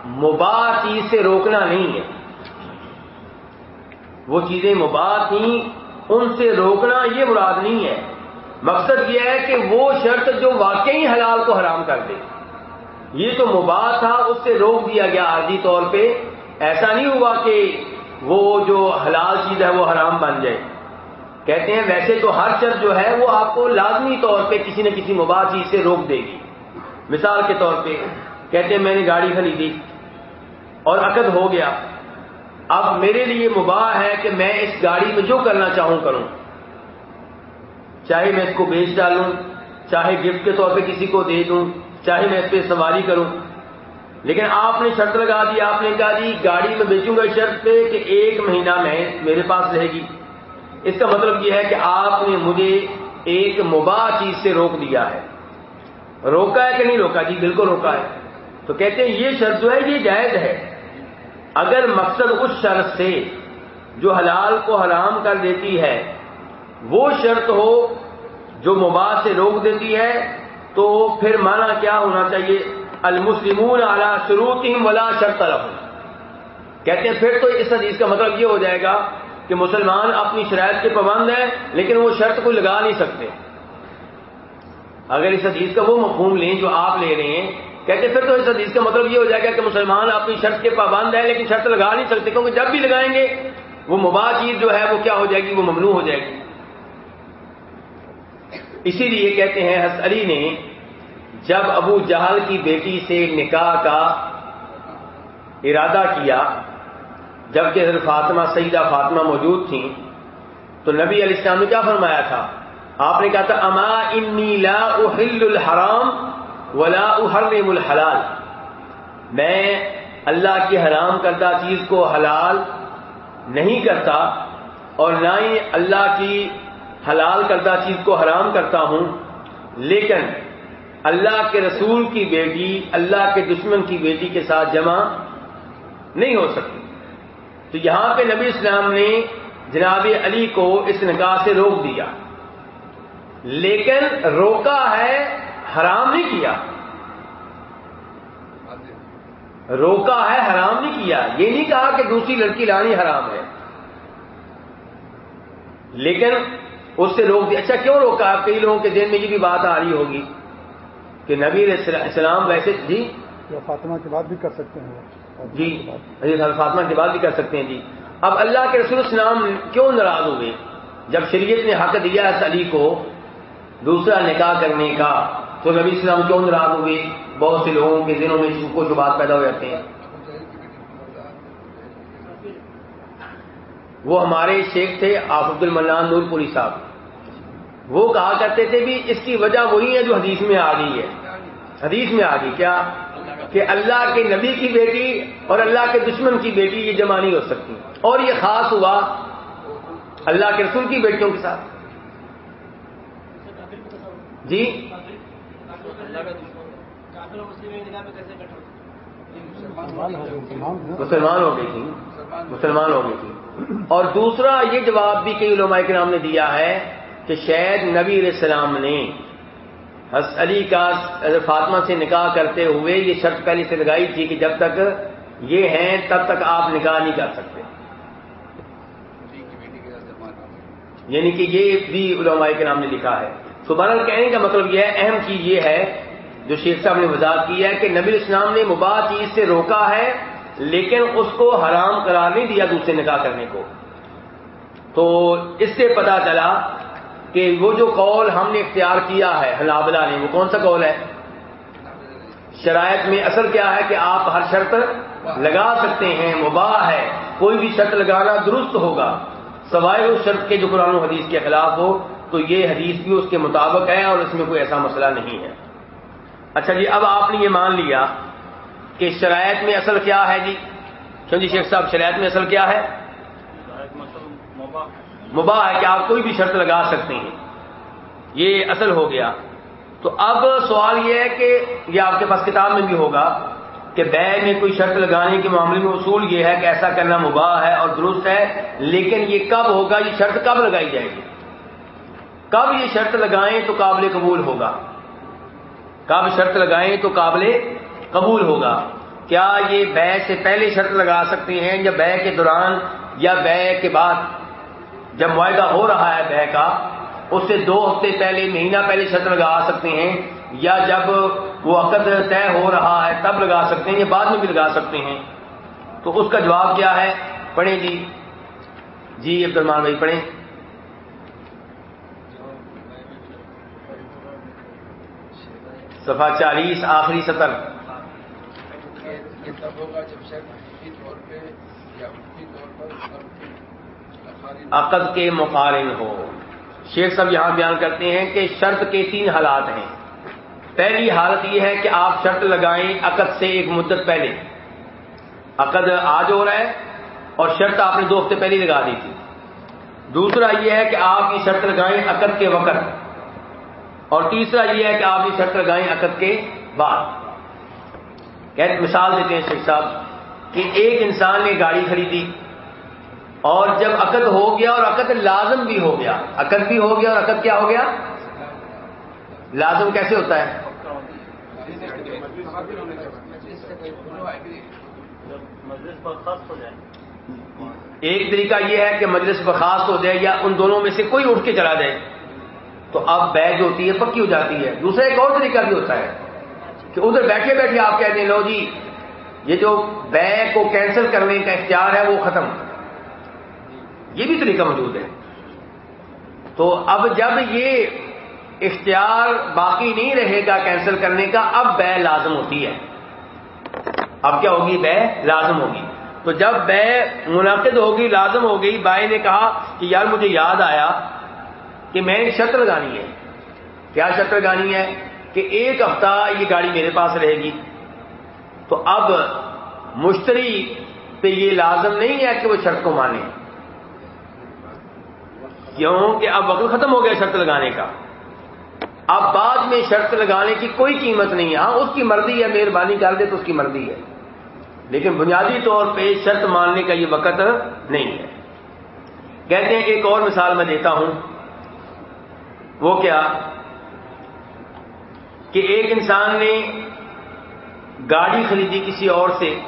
B: مباح چیز سے روکنا نہیں ہے۔ وہ چیزیں مباح تھیں، ان سے روکنا یہ مراد نہیں ہے۔ مقصد یہ ہے کہ وہ شرط جو واقعی حلال کو حرام کر دے۔ یہ تو مباح تھا، اس سے روک دیا گیا عارضی طور پہ۔ ایسا نہیں ہوا کہ وہ جو حلال چیز ہے وہ حرام بن جائے۔ کہتے ہیں ویسے تو ہر شرط جو ہے وہ آپ کو لازمی طور پہ کسی نہ کسی مباح چیز سے روک دے گی۔ مثال کے طور پہ کہتے ہیں میں نے گاڑی خریدی اور عقد ہو گیا۔ اب میرے لیے مباح ہے کہ میں اس گاڑی میں جو کرنا چاہوں کروں۔ چاہے میں اس کو بیچ ڈالوں، چاہے گفٹ کے طور پہ کسی کو دے دوں، چاہے میں اس پہ سواری کروں۔ لیکن آپ نے شرط لگا دی، آپ نے کہا جی گاڑی میں بیچوں گا شرط پہ کہ ایک مہینہ میں میرے پاس رہے گی۔ اس کا مطلب یہ ہے کہ آپ نے مجھے ایک مباح چیز سے روک دیا ہے۔ روکا ہے کہ نہیں روکا؟ جی بالکل روکا ہے۔ تو کہتے ہیں یہ شرط جو ہے یہ جائز ہے۔ اگر مقصد اس شرط سے جو حلال کو حرام کر دیتی ہے، وہ شرط ہو جو مباح سے روک دیتی ہے، تو پھر مانا کیا ہونا چاہیے؟ المسلمون اعلی شروطہم ولا شرط لهم۔ کہتے ہیں پھر تو اس حدیث کا مطلب یہ ہو جائے گا کہ مسلمان اپنی شرائط کے پابند ہیں، لیکن وہ شرط کو لگا نہیں سکتے۔ اگر اس حدیث کا وہ مفہوم لیں جو آپ لے رہے ہیں، کہتے پھر تو اس حدیث کا مطلب یہ ہو جائے گا کہ مسلمان اپنی شرط کے پابند ہیں، لیکن شرط لگا نہیں سکتے، کیونکہ جب بھی لگائیں گے، وہ مباح چیز جو ہے، وہ کیا ہو جائے گی؟ وہ ممنوع ہو جائے گی۔ اسی لیے کہتے ہیں حس علی نے جب ابو جہل کی بیٹی سے نکاح کا ارادہ کیا جبکہ حضرت فاطمہ، سیدہ فاطمہ موجود تھیں، تو نبی علیہ السلام نے کیا فرمایا تھا؟ آپ نے کہا تھا، اما انی لا احل الحرام ولا احرم الحلال۔ میں اللہ کی حرام کردہ چیز کو حلال نہیں کرتا اور نہ ہی اللہ کی حلال کردہ چیز کو حرام کرتا ہوں، لیکن اللہ کے رسول کی بیٹی، اللہ کے دشمن کی بیٹی کے ساتھ جمع نہیں ہو سکتی۔ تو یہاں پہ نبی اسلام نے جناب علی کو اس نکاح سے روک دیا۔ لیکن روکا ہے، حرام نہیں کیا۔ روکا ہے، حرام نہیں کیا۔ یہ نہیں کہا کہ دوسری لڑکی لانی حرام ہے۔ لیکن اس سے روک دیا۔ اچھا کیوں روکا؟ آپ کئی لوگوں کے دن میں یہ بھی بات آ رہی ہوگی کہ نبی علیہ السلام ویسے جی
D: فاطمہ کے بعد بھی کر سکتے ہیں۔
B: جی حضرت فاطمہ کے بعد بھی کر سکتے ہیں جی۔ اب اللہ کے رسول السلام کیوں ناراض ہوئے؟ جب شریعت نے حق دیا اس علی کو دوسرا نکاح کرنے کا، تو نبی السلام کیوں ناراض ہوئے؟ بہت سے لوگوں کے دنوں میں شکو شبات پیدا ہو جاتے ہیں۔ وہ ہمارے شیخ تھے آف عبد المنان نور پوری صاحب۔ وہ کہا کرتے تھے بھی اس کی وجہ وہی ہے جو حدیث میں آ گئی ہے۔ حدیث میں آ گئی کیا؟ کہ اللہ کے نبی کی بیٹی اور اللہ کے دشمن کی بیٹی یہ جمع نہیں ہو سکتی۔ اور یہ خاص ہوا اللہ کے رسول کی بیٹیوں کے ساتھ۔ جی؟ مسلمان ہو گئی تھی۔ مسلمان ہو گئی تھی۔ اور دوسرا یہ جواب بھی کئی علماء کے نام نے دیا ہے کہ شاید نبی علیہ السلام نے حس علی کا فاطمہ سے نکاح کرتے ہوئے یہ شرط پہلے سے لگائی تھی کہ جب تک یہ ہیں تب تک آپ نکاح نہیں کر سکتے۔ یعنی کہ یہ بھی علماء کے نام نے لکھا ہے۔ تو بہرحال کہنے کا مطلب یہ ہے، اہم چیز یہ ہے، جو شیخ صاحب نے وضاحت کی ہے کہ نبی اسلام نے مباح چیز سے روکا ہے، لیکن اس کو حرام قرار نہیں دیا دوسرے نکاح کرنے کو۔ تو اس سے پتا چلا کہ وہ جو قول ہم نے اختیار کیا ہے حلابلہ نے وہ کون سا قول ہے؟ شرائط میں اصل کیا ہے کہ آپ ہر شرط لگا سکتے ہیں، مباح ہے، کوئی بھی شرط لگانا درست ہوگا۔ سوائے اس شرط کے جو قرآن و حدیث کے خلاف ہو، تو یہ حدیث بھی اس کے مطابق ہے اور اس میں کوئی ایسا مسئلہ نہیں ہے۔ اچھا جی اب آپ نے یہ مان لیا کہ شرائط میں اصل کیا ہے جی۔ کیوں جی شیخ صاحب، شرائط میں اصل کیا ہے۔ مباح ہے کہ آپ کوئی بھی شرط لگا سکتے ہیں۔ یہ اصل ہو گیا۔ تو اب سوال یہ ہے کہ یہ آپ کے پاس کتاب میں بھی ہوگا کہ بے میں کوئی شرط لگانے کے معاملے میں اصول یہ ہے کہ ایسا کرنا مباح ہے اور درست ہے، لیکن یہ کب ہوگا، یہ شرط کب لگائی جائے گی؟ کب یہ شرط لگائیں تو قابل قبول ہوگا۔ کب شرط لگائیں تو قابل قبول ہوگا۔ کیا یہ بے سے پہلے شرط لگا سکتے ہیں یا بے کے دوران یا بے کے بعد؟ جب معاہدہ ہو رہا ہے بے کا، اس سے دو ہفتے پہلے، مہینہ پہلے شرط لگا سکتے ہیں، یا جب وہ عقد طے ہو رہا ہے، تب لگا سکتے ہیں، یا بعد میں بھی لگا سکتے ہیں۔ تو اس کا جواب کیا ہے؟ پڑھیں جی۔ جی عبد الرمان بھائی، پڑھیں۔ صفحہ چالیس، آخری سطر۔ عقد کے مقارن ہو۔ شیخ صاحب یہاں بیان کرتے ہیں کہ شرط کے تین حالات ہیں۔ پہلی حالت یہ ہے کہ آپ شرط لگائیں عقد سے ایک مدت پہلے۔ عقد آج ہو رہا ہے اور شرط آپ نے دو ہفتے پہلے لگا دی تھی۔ دوسرا یہ ہے کہ آپ یہ شرط لگائیں عقد کے وقت۔ اور تیسرا یہ ہے کہ آپ یہ شرط لگائیں عقد کے بعد۔ کہ مثال دیتے ہیں شیخ صاحب کہ ایک انسان نے گاڑی خریدی۔ اور جب عقد ہو گیا اور عقد لازم بھی ہو گیا، عقد بھی ہو گیا اور عقد کیا ہو گیا؟ لازم کیسے ہوتا ہے؟ ایک طریقہ یہ ہے کہ مجلس برخاست ہو جائے یا ان دونوں میں سے کوئی اٹھ کے چلا جائے، تو اب بے جو ہوتی ہے پکی ہو جاتی ہے۔ دوسرا ایک اور طریقہ بھی ہوتا ہے کہ ادھر بیٹھے بیٹھے آپ کہتے ہیں، لو جی یہ جو بے کو کینسل کرنے کا اختیار ہے وہ ختم۔ یہ بھی طریقہ موجود ہے۔ تو اب جب یہ اختیار باقی نہیں رہے گا کینسل کرنے کا، اب بے لازم ہوتی ہے۔ اب کیا ہوگی؟ بے لازم ہوگی۔ تو جب بے منعقد ہوگی، لازم ہو گئی بھائی نے کہا کہ یار مجھے یاد آیا کہ میں ایک شرط لگانی ہے۔ کیا شرط لگانی ہے؟ کہ ایک ہفتہ یہ گاڑی میرے پاس رہے گی۔ تو اب مشتری پہ یہ لازم نہیں ہے کہ وہ شرط کو مانے۔ کیوں کہ اب وقت ختم ہو گیا شرط لگانے کا۔ اب بعد میں شرط لگانے کی کوئی قیمت نہیں ہے۔ ہاں اس کی مرضی ہے، مہربانی کر دے تو اس کی مرضی ہے۔ لیکن بنیادی طور پہ شرط ماننے کا یہ وقت نہیں ہے۔ کہتے ہیں، ایک اور مثال میں دیتا ہوں۔ وہ کیا؟ کہ ایک انسان نے گاڑی خریدی کسی اور سے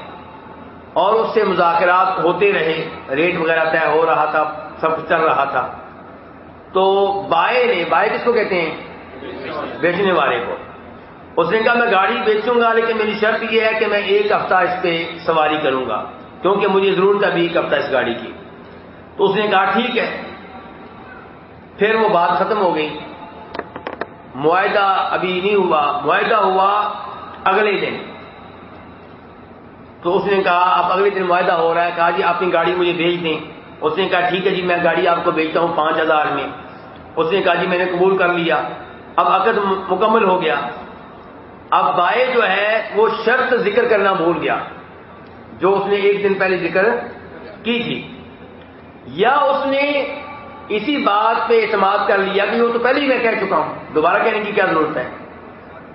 B: اور اس سے مذاکرات ہوتے رہے، ریٹ وغیرہ طے ہو رہا تھا، سب چل رہا تھا۔ تو بائے نے، بائے کس کو کہتے ہیں؟ بیچنے والے کو۔ اس نے کہا، میں گاڑی بیچوں گا، لیکن میری شرط یہ ہے کہ میں ایک ہفتہ اس پہ سواری کروں گا، کیونکہ مجھے ضرورت ہے ابھی ایک ہفتہ اس گاڑی کی۔ تو اس نے کہا، ٹھیک ہے۔ پھر وہ بات ختم ہو گئی۔ معاہدہ ابھی نہیں ہوا۔ معاہدہ ہوا اگلے دن۔ تو اس نے کہا، اب اگلے دن معاہدہ ہو رہا ہے۔ کہا جی اپنی گاڑی مجھے بھیج دیں۔ اس نے کہا، ٹھیک ہے جی میں گاڑی آپ کو بیچتا ہوں پانچ ہزار میں۔ اس نے کہا جی میں نے قبول کر لیا۔ اب عقد مکمل ہو گیا۔ اب بائے جو ہے وہ شرط ذکر کرنا بھول گیا۔ جو اس نے ایک دن پہلے ذکر کی تھی۔ یا اس نے اسی بات پہ اعتماد کر لیا کہ وہ تو پہلے ہی میں کہہ چکا ہوں۔ دوبارہ کہنے کی کیا ضرورت ہے؟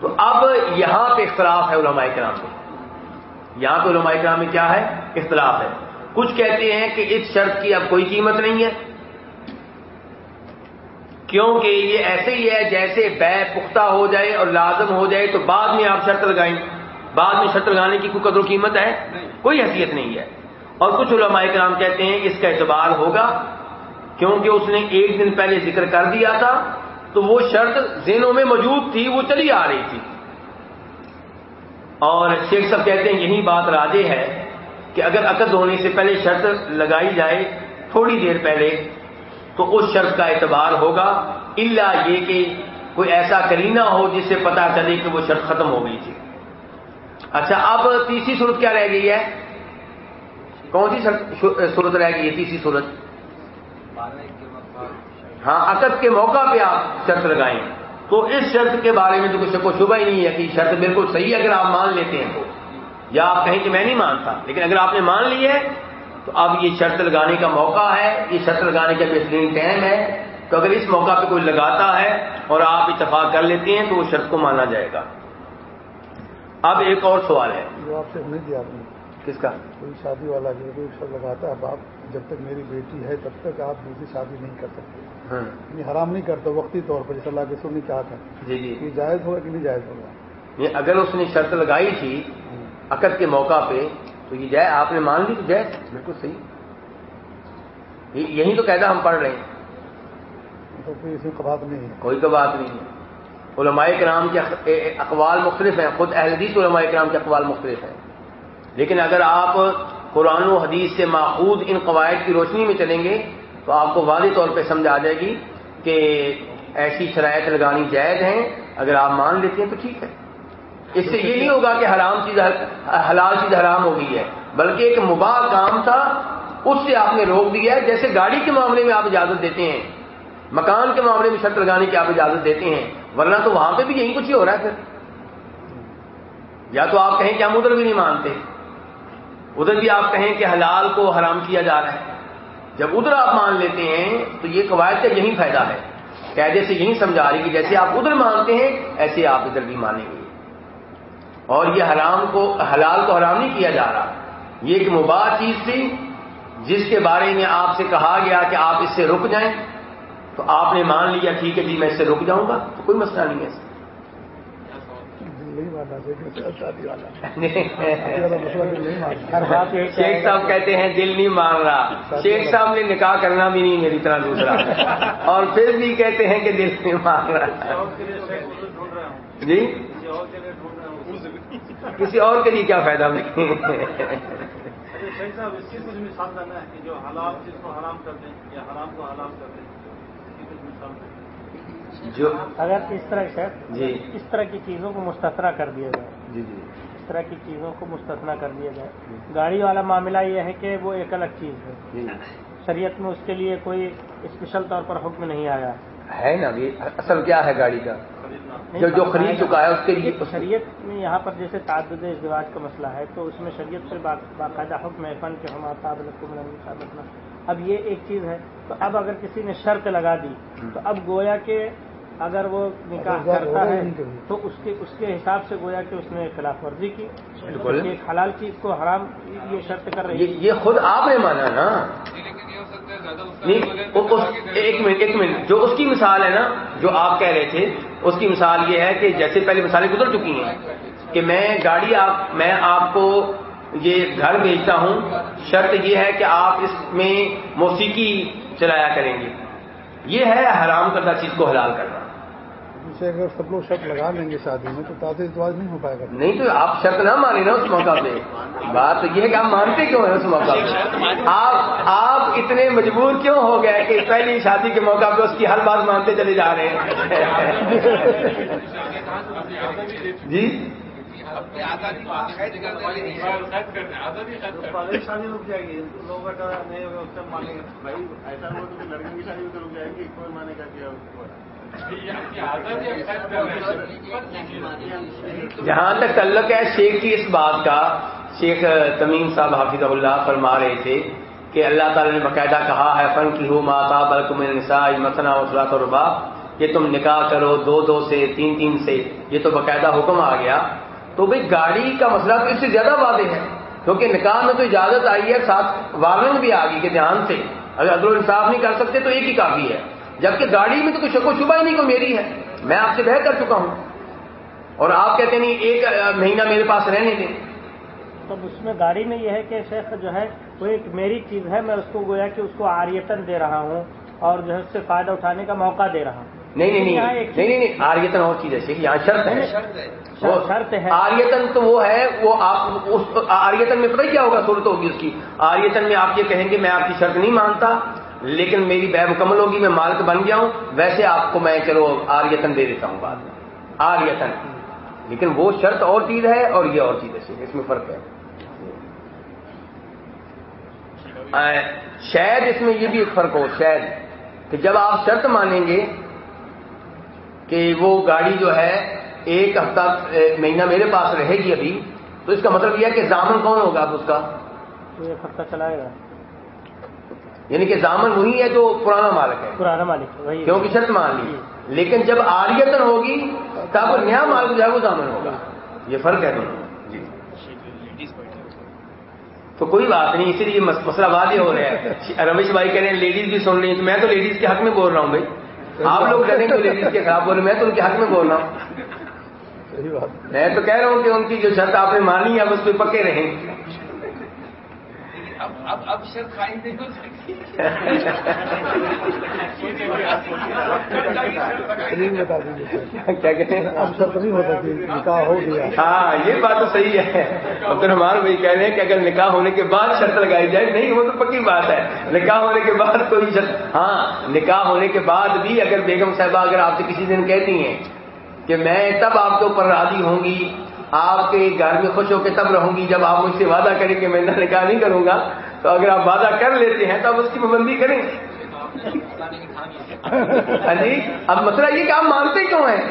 B: تو اب یہاں پہ اختلاف ہے علماء کرام میں۔ یہاں پہ علماء کرام میں کیا ہے؟ اختلاف ہے۔ کچھ کہتے ہیں کہ اس شرط کی اب کوئی قیمت نہیں ہے۔ کیونکہ یہ ایسے ہی ہے جیسے بے پختہ ہو جائے اور لازم ہو جائے تو بعد میں آپ شرط لگائیں۔ بعد میں شرط لگانے کی کوئی قدر و قیمت ہے؟ کوئی حیثیت نہیں ہے۔ اور کچھ علماء کرام کہتے ہیں اس کا اعتبار ہوگا کیونکہ اس نے ایک دن پہلے ذکر کر دیا تھا تو وہ شرط ذہنوں میں موجود تھی وہ چلی آ رہی تھی۔ اور شیخ صاحب کہتے ہیں یہی بات راجے ہے کہ اگر عقد ہونے سے پہلے شرط لگائی جائے تھوڑی دیر پہلے تو اس شرط کا اعتبار ہوگا اللہ یہ کہ کوئی ایسا کرینہ ہو جس سے پتا چلے کہ وہ شرط ختم ہو گئی تھی۔ اچھا اب تیسری صورت کیا رہ گئی ہے؟ کون سی صورت رہ گئی ہے؟ تیسری صورت۔ ہاں عقد کے موقع پہ آپ شرط لگائیں۔ تو اس شرط کے بارے میں تو کچھ کو شبہ ہی نہیں ہے کہ شرط بالکل صحیح ہے، اگر آپ مان لیتے ہیں۔ تو یا آپ کہیں کہ میں نہیں مانتا، لیکن اگر آپ نے مان لی ہے تو اب یہ شرط لگانے کا موقع ہے یہ شرط لگانے کا بہترین ٹائم ہے۔ تو اگر اس موقع پہ کوئی لگاتا ہے اور آپ اتفاق کر لیتے ہیں تو وہ شرط کو مانا جائے گا۔ اب ایک اور سوال ہے۔
D: جو آپ سے نہیں دیا
B: کس کا؟
D: کوئی شادی والا جو کوئی شرط لگاتا ہے اب آپ جب تک میری بیٹی ہے تب تک آپ دوسری شادی نہیں کر سکتے۔
B: ہاں۔
D: یعنی حرام نہیں کرتا وقتی طور پر جیسے اللہ کے سر نے کہا تھا
B: جی جی۔
D: کہ جائز ہوگا کہ نہیں جائز ہوگا؟
B: یہ اگر اس نے شرط لگائی تھی عقد کے موقع پہ تو یہ جائے آپ نے مان لی تو جائے۔ بالکل صحیح۔ یہ- یہی تو قاعدہ ہم پڑھ رہے ہیں۔
D: تو پھر اس میں قباط نہیں ہے۔
B: کوئی تو بات نہیں ہے۔ علماء کرام کے اقوال مختلف ہیں۔ خود اہل حدیث علماء کرام کے اقوال مختلف ہیں۔ لیکن اگر آپ قرآن و حدیث سے ماخوذ ان قواعد کی روشنی میں چلیں گے تو آپ کو واضح طور پہ سمجھ آ جائے گی کہ ایسی شرائط لگانی جائز ہیں۔ اگر آپ مان لیتے ہیں تو ٹھیک ہے۔ اس سے یہ نہیں ہوگا کہ حرام چیز حلال چیز حرام ہو گئی ہے، بلکہ ایک مباح کام تھا، اس سے آپ نے روک دیا ہے۔ جیسے گاڑی کے معاملے میں آپ اجازت دیتے ہیں، مکان کے معاملے میں شرط لگانے کی آپ اجازت دیتے ہیں، ورنہ تو وہاں پہ بھی یہی کچھ ہی ہو رہا ہے پھر۔ یا تو آپ کہیں کہ ہم ادھر بھی نہیں مانتے، ادھر بھی آپ کہیں کہ حلال کو حرام کیا جا رہا ہے۔ جب ادھر آپ مان لیتے ہیں، تو یہ قواعد کا یہی فائدہ ہے۔ قاعدے سے یہی سمجھا رہی کہ جیسے آپ ادھر مانتے ہیں، ایسے آپ ادھر بھی مانیں گے۔ اور یہ حرام کو حلال کو حرام نہیں کیا جا رہا۔ یہ ایک مباح چیز تھی جس کے بارے میں آپ سے کہا گیا کہ آپ اس سے رک جائیں۔ تو آپ نے مان لیا ٹھیک ہے جی میں اس سے رک جاؤں گا، تو کوئی مسئلہ نہیں ہے۔ شیخ صاحب کہتے ہیں، دل نہیں مان رہا۔ شیخ صاحب نے نکاح کرنا بھی نہیں، میری طرح دوسرا۔ اور پھر بھی کہتے ہیں کہ دل نہیں مان رہا۔
E: ڈھونڈ رہا ہوں
B: جی؟
E: کسی اور کے لیے
B: کسی اور کے لیے کیا فائدہ؟ میں
E: شیخ صاحب، اس مثال دینا ہے کہ جو حلال چیز کو حرام کر دیں یا حرام کو حلال کر دیں، اس کی کچھ مثال دیں
B: جو
G: اگر اس طرح سے
B: جی۔
G: اس طرح کی چیزوں کو مستثنا کر دیا جائے۔
B: جی جی۔
G: اس طرح کی چیزوں کو مستثنا کر دیا جائے۔ گاڑی والا معاملہ یہ ہے کہ وہ ایک الگ چیز ہے۔
B: جی۔
G: شریعت میں اس کے لیے کوئی اسپیشل طور پر حکم نہیں آیا۔
B: ہے نا اصل کیا ہے گاڑی کا؟ جو جو خرید چکا ہے اس کے لیے
G: شریعت میں یہاں پر جیسے تعدد ازدواج کا مسئلہ ہے تو اس میں شریعت سے با- باقاعدہ حکم ہے فن کے ہم رکھنا اب یہ ایک چیز ہے۔ تو اب اگر کسی نے شرط لگا دی تو اب گویا کہ اگر وہ نکاح کرتا ہے۔ تو اس کے اس کے حساب سے گویا کہ اس نے خلاف ورزی کی
B: بالکل۔
G: ایک حلال چیز کو حرام یہ شرط کر رہی
B: یہ یہ خود آپ نے مانا نا۔ ایک منٹ ایک منٹ جو اس کی مثال ہے نا جو آپ کہہ رہے تھے اس کی مثال یہ ہے کہ جیسے پہلے مثالیں گزر چکی ہیں کہ میں گاڑی آپ میں آپ کو یہ گھر بھیجتا ہوں شرط یہ ہے کہ آپ اس میں موسیقی چلایا کریں گے یہ ہے حرام کردہ چیز کو حلال کرنا
D: اسے اگر سب لوگ شرط لگا لیں گے شادی میں تو تعداد اتواج نہیں ہو پائے گا۔
B: نہیں تو آپ شرط نہ مانیں نا اس موقع پہ۔ بات یہ ہے کہ آپ مانتے کیوں ہیں اس موقع پہ؟ آپ آپ اتنے مجبور کیوں ہو گئے کہ پہلی شادی کے موقع پہ اس کی ہر بات مانتے چلے جا رہے ہیں؟ جی؟
E: شادی رک جائے گی لوگوں کا نہیں سے ایسا تو کی شادی تو رک جائے گی کوئی مانے گا کہ
B: جہاں تک تعلق ہے، شیخ کی اس بات کا، شیخ تمیم صاحب حافظ اللہ فرما رہے تھے کہ اللہ تعالی نے باقاعدہ کہا ہے فن کی ہو ماتا بلکم نسا مسنا وسلاط ربا یہ تم نکاح کرو، دو دو سے، تین تین سے۔ یہ تو باقاعدہ حکم آ گیا۔ تو بھئی گاڑی کا مسئلہ تو اس سے زیادہ واضح ہے۔ کیونکہ نکاح میں تو اجازت آئی ہے، ساتھ وارننگ بھی آ گئی کہ دھیان سے۔ اگر عدل و انصاف نہیں کر سکتے تو ایک ہی کافی ہے۔ جبکہ گاڑی میں تو کوئی شک و شبہ ہی نہیں کو میری ہے۔ میں آپ سے بہ کر چکا ہوں۔ اور آپ کہتے نہیں ایک مہینہ میرے پاس رہنے دیں۔
G: تو اس میں گاڑی میں یہ ہے کہ شیخ جو ہے وہ ایک میری چیز ہے میں اس کو گویا کہ اس کو آریتن دے رہا ہوں اور جو ہے اس سے فائدہ اٹھانے کا موقع دے رہا ہوں۔
B: نہیں نہیں نہیں نہیں نہیں آریتن اور چیز ہے شیخ یہاں شرط ہے۔ وہ
G: شرط ہے۔
B: آریتن تو وہ ہے وہ آپ اس آریتن میں پتہ کیا ہوگا صورت ہوگی اس کی۔ آریتن میں آپ یہ کہیں گے میں آپ کی شرط نہیں مانتا۔ لیکن میری بے مکمل ہوگی، میں مالک بن گیا ہوں۔ ویسے آپ کو میں چلو آریتن دے دیتا ہوں بعد میں۔ آریتن۔ لیکن وہ شرط اور چیز ہے اور یہ اور چیز ہے اس میں فرق ہے۔ شاید اس میں یہ بھی ایک فرق ہو، شاید، کہ جب آپ شرط مانیں گے کہ وہ گاڑی جو ہے ایک ہفتہ مہینہ میرے پاس رہے گی ابھی، تو اس کا مطلب یہ ہے کہ زامن کون ہوگا اب اس کا؟
G: ایک ہفتہ چلائے گا۔
B: یعنی کہ زامن وہی ہے جو پرانا مالک ہے۔
G: پرانا مالک وہی
B: کیونکہ شرط مان لی۔ لیکن جب آریتن ہوگی تب نیا مالک جو ہے وہ زامن ہوگا۔ یہ فرق ہے دونوں۔ جی۔ تو کوئی بات نہیں اسی لیے مسئلہ واضح ہو رہا ہے۔ رمیش بھائی کہہ رہے ہیں لیڈیز بھی سن رہی ہیں۔ میں تو لیڈیز کے حق میں بول رہا ہوں بھائی۔ آپ لوگ ڈریں تو لیڈیز کے خلاف بول رہے ہیں میں تو ان کے حق میں بول رہا ہوں۔
D: صحیح بات۔
B: میں تو کہہ رہا ہوں کہ ان کی جو شرط آپ نے مانی ہے اب اس پہ پکے رہیں۔
F: اب اب اب شرط قائم نہیں ہو سکتی۔
B: کیا کہتے ہیں؟
D: اب شرط نہیں نکاح ہو گیا۔
B: ہاں یہ بات تو صحیح ہے۔ عبد الرحمان بھائی کہہ رہے ہیں کہ اگر نکاح ہونے کے بعد شرط لگائی جائے نہیں وہ تو پکی بات ہے۔ نکاح ہونے کے بعد کوئی شرط ہاں نکاح ہونے کے بعد بھی اگر بیگم صاحبہ اگر آپ سے کسی دن کہتی ہیں کہ میں تب آپ کے اوپر راضی ہوں گی آپ کے گھر میں خوش ہو کے تب رہوں گی جب آپ مجھ سے وعدہ کریں کہ میں نکاح نہیں کروں گا تو اگر آپ وعدہ کر لیتے ہیں تو آپ اس کی پابندی کریں۔ ہاں جی اب مسئلہ یہ کہ آپ مانتے کیوں ہیں؟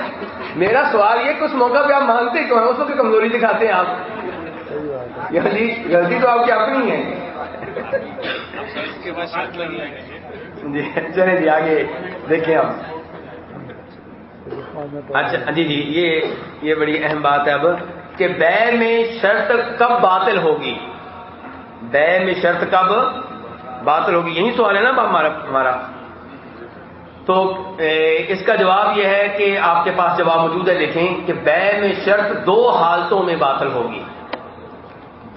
B: میرا سوال یہ کہ اس موقع پہ آپ مانتے کیوں ہیں؟ اس وقت کمزوری دکھاتے ہیں آپ۔ جی غلطی تو آپ کی اپنی ہے۔ جی چلے جی آگے دیکھیں آپ۔ اچھا ہاں جی جی یہ یہ بڑی اہم بات ہے اب کہ بے میں شرط کب باطل ہوگی؟ بے میں شرط کب؟ باطل ہوگی۔ یہی سوال ہے نا ہمارا ہمارا۔ تو اس کا جواب یہ ہے کہ آپ کے پاس جواب موجود ہے، دیکھیں کہ بے میں شرط دو حالتوں میں باطل ہوگی۔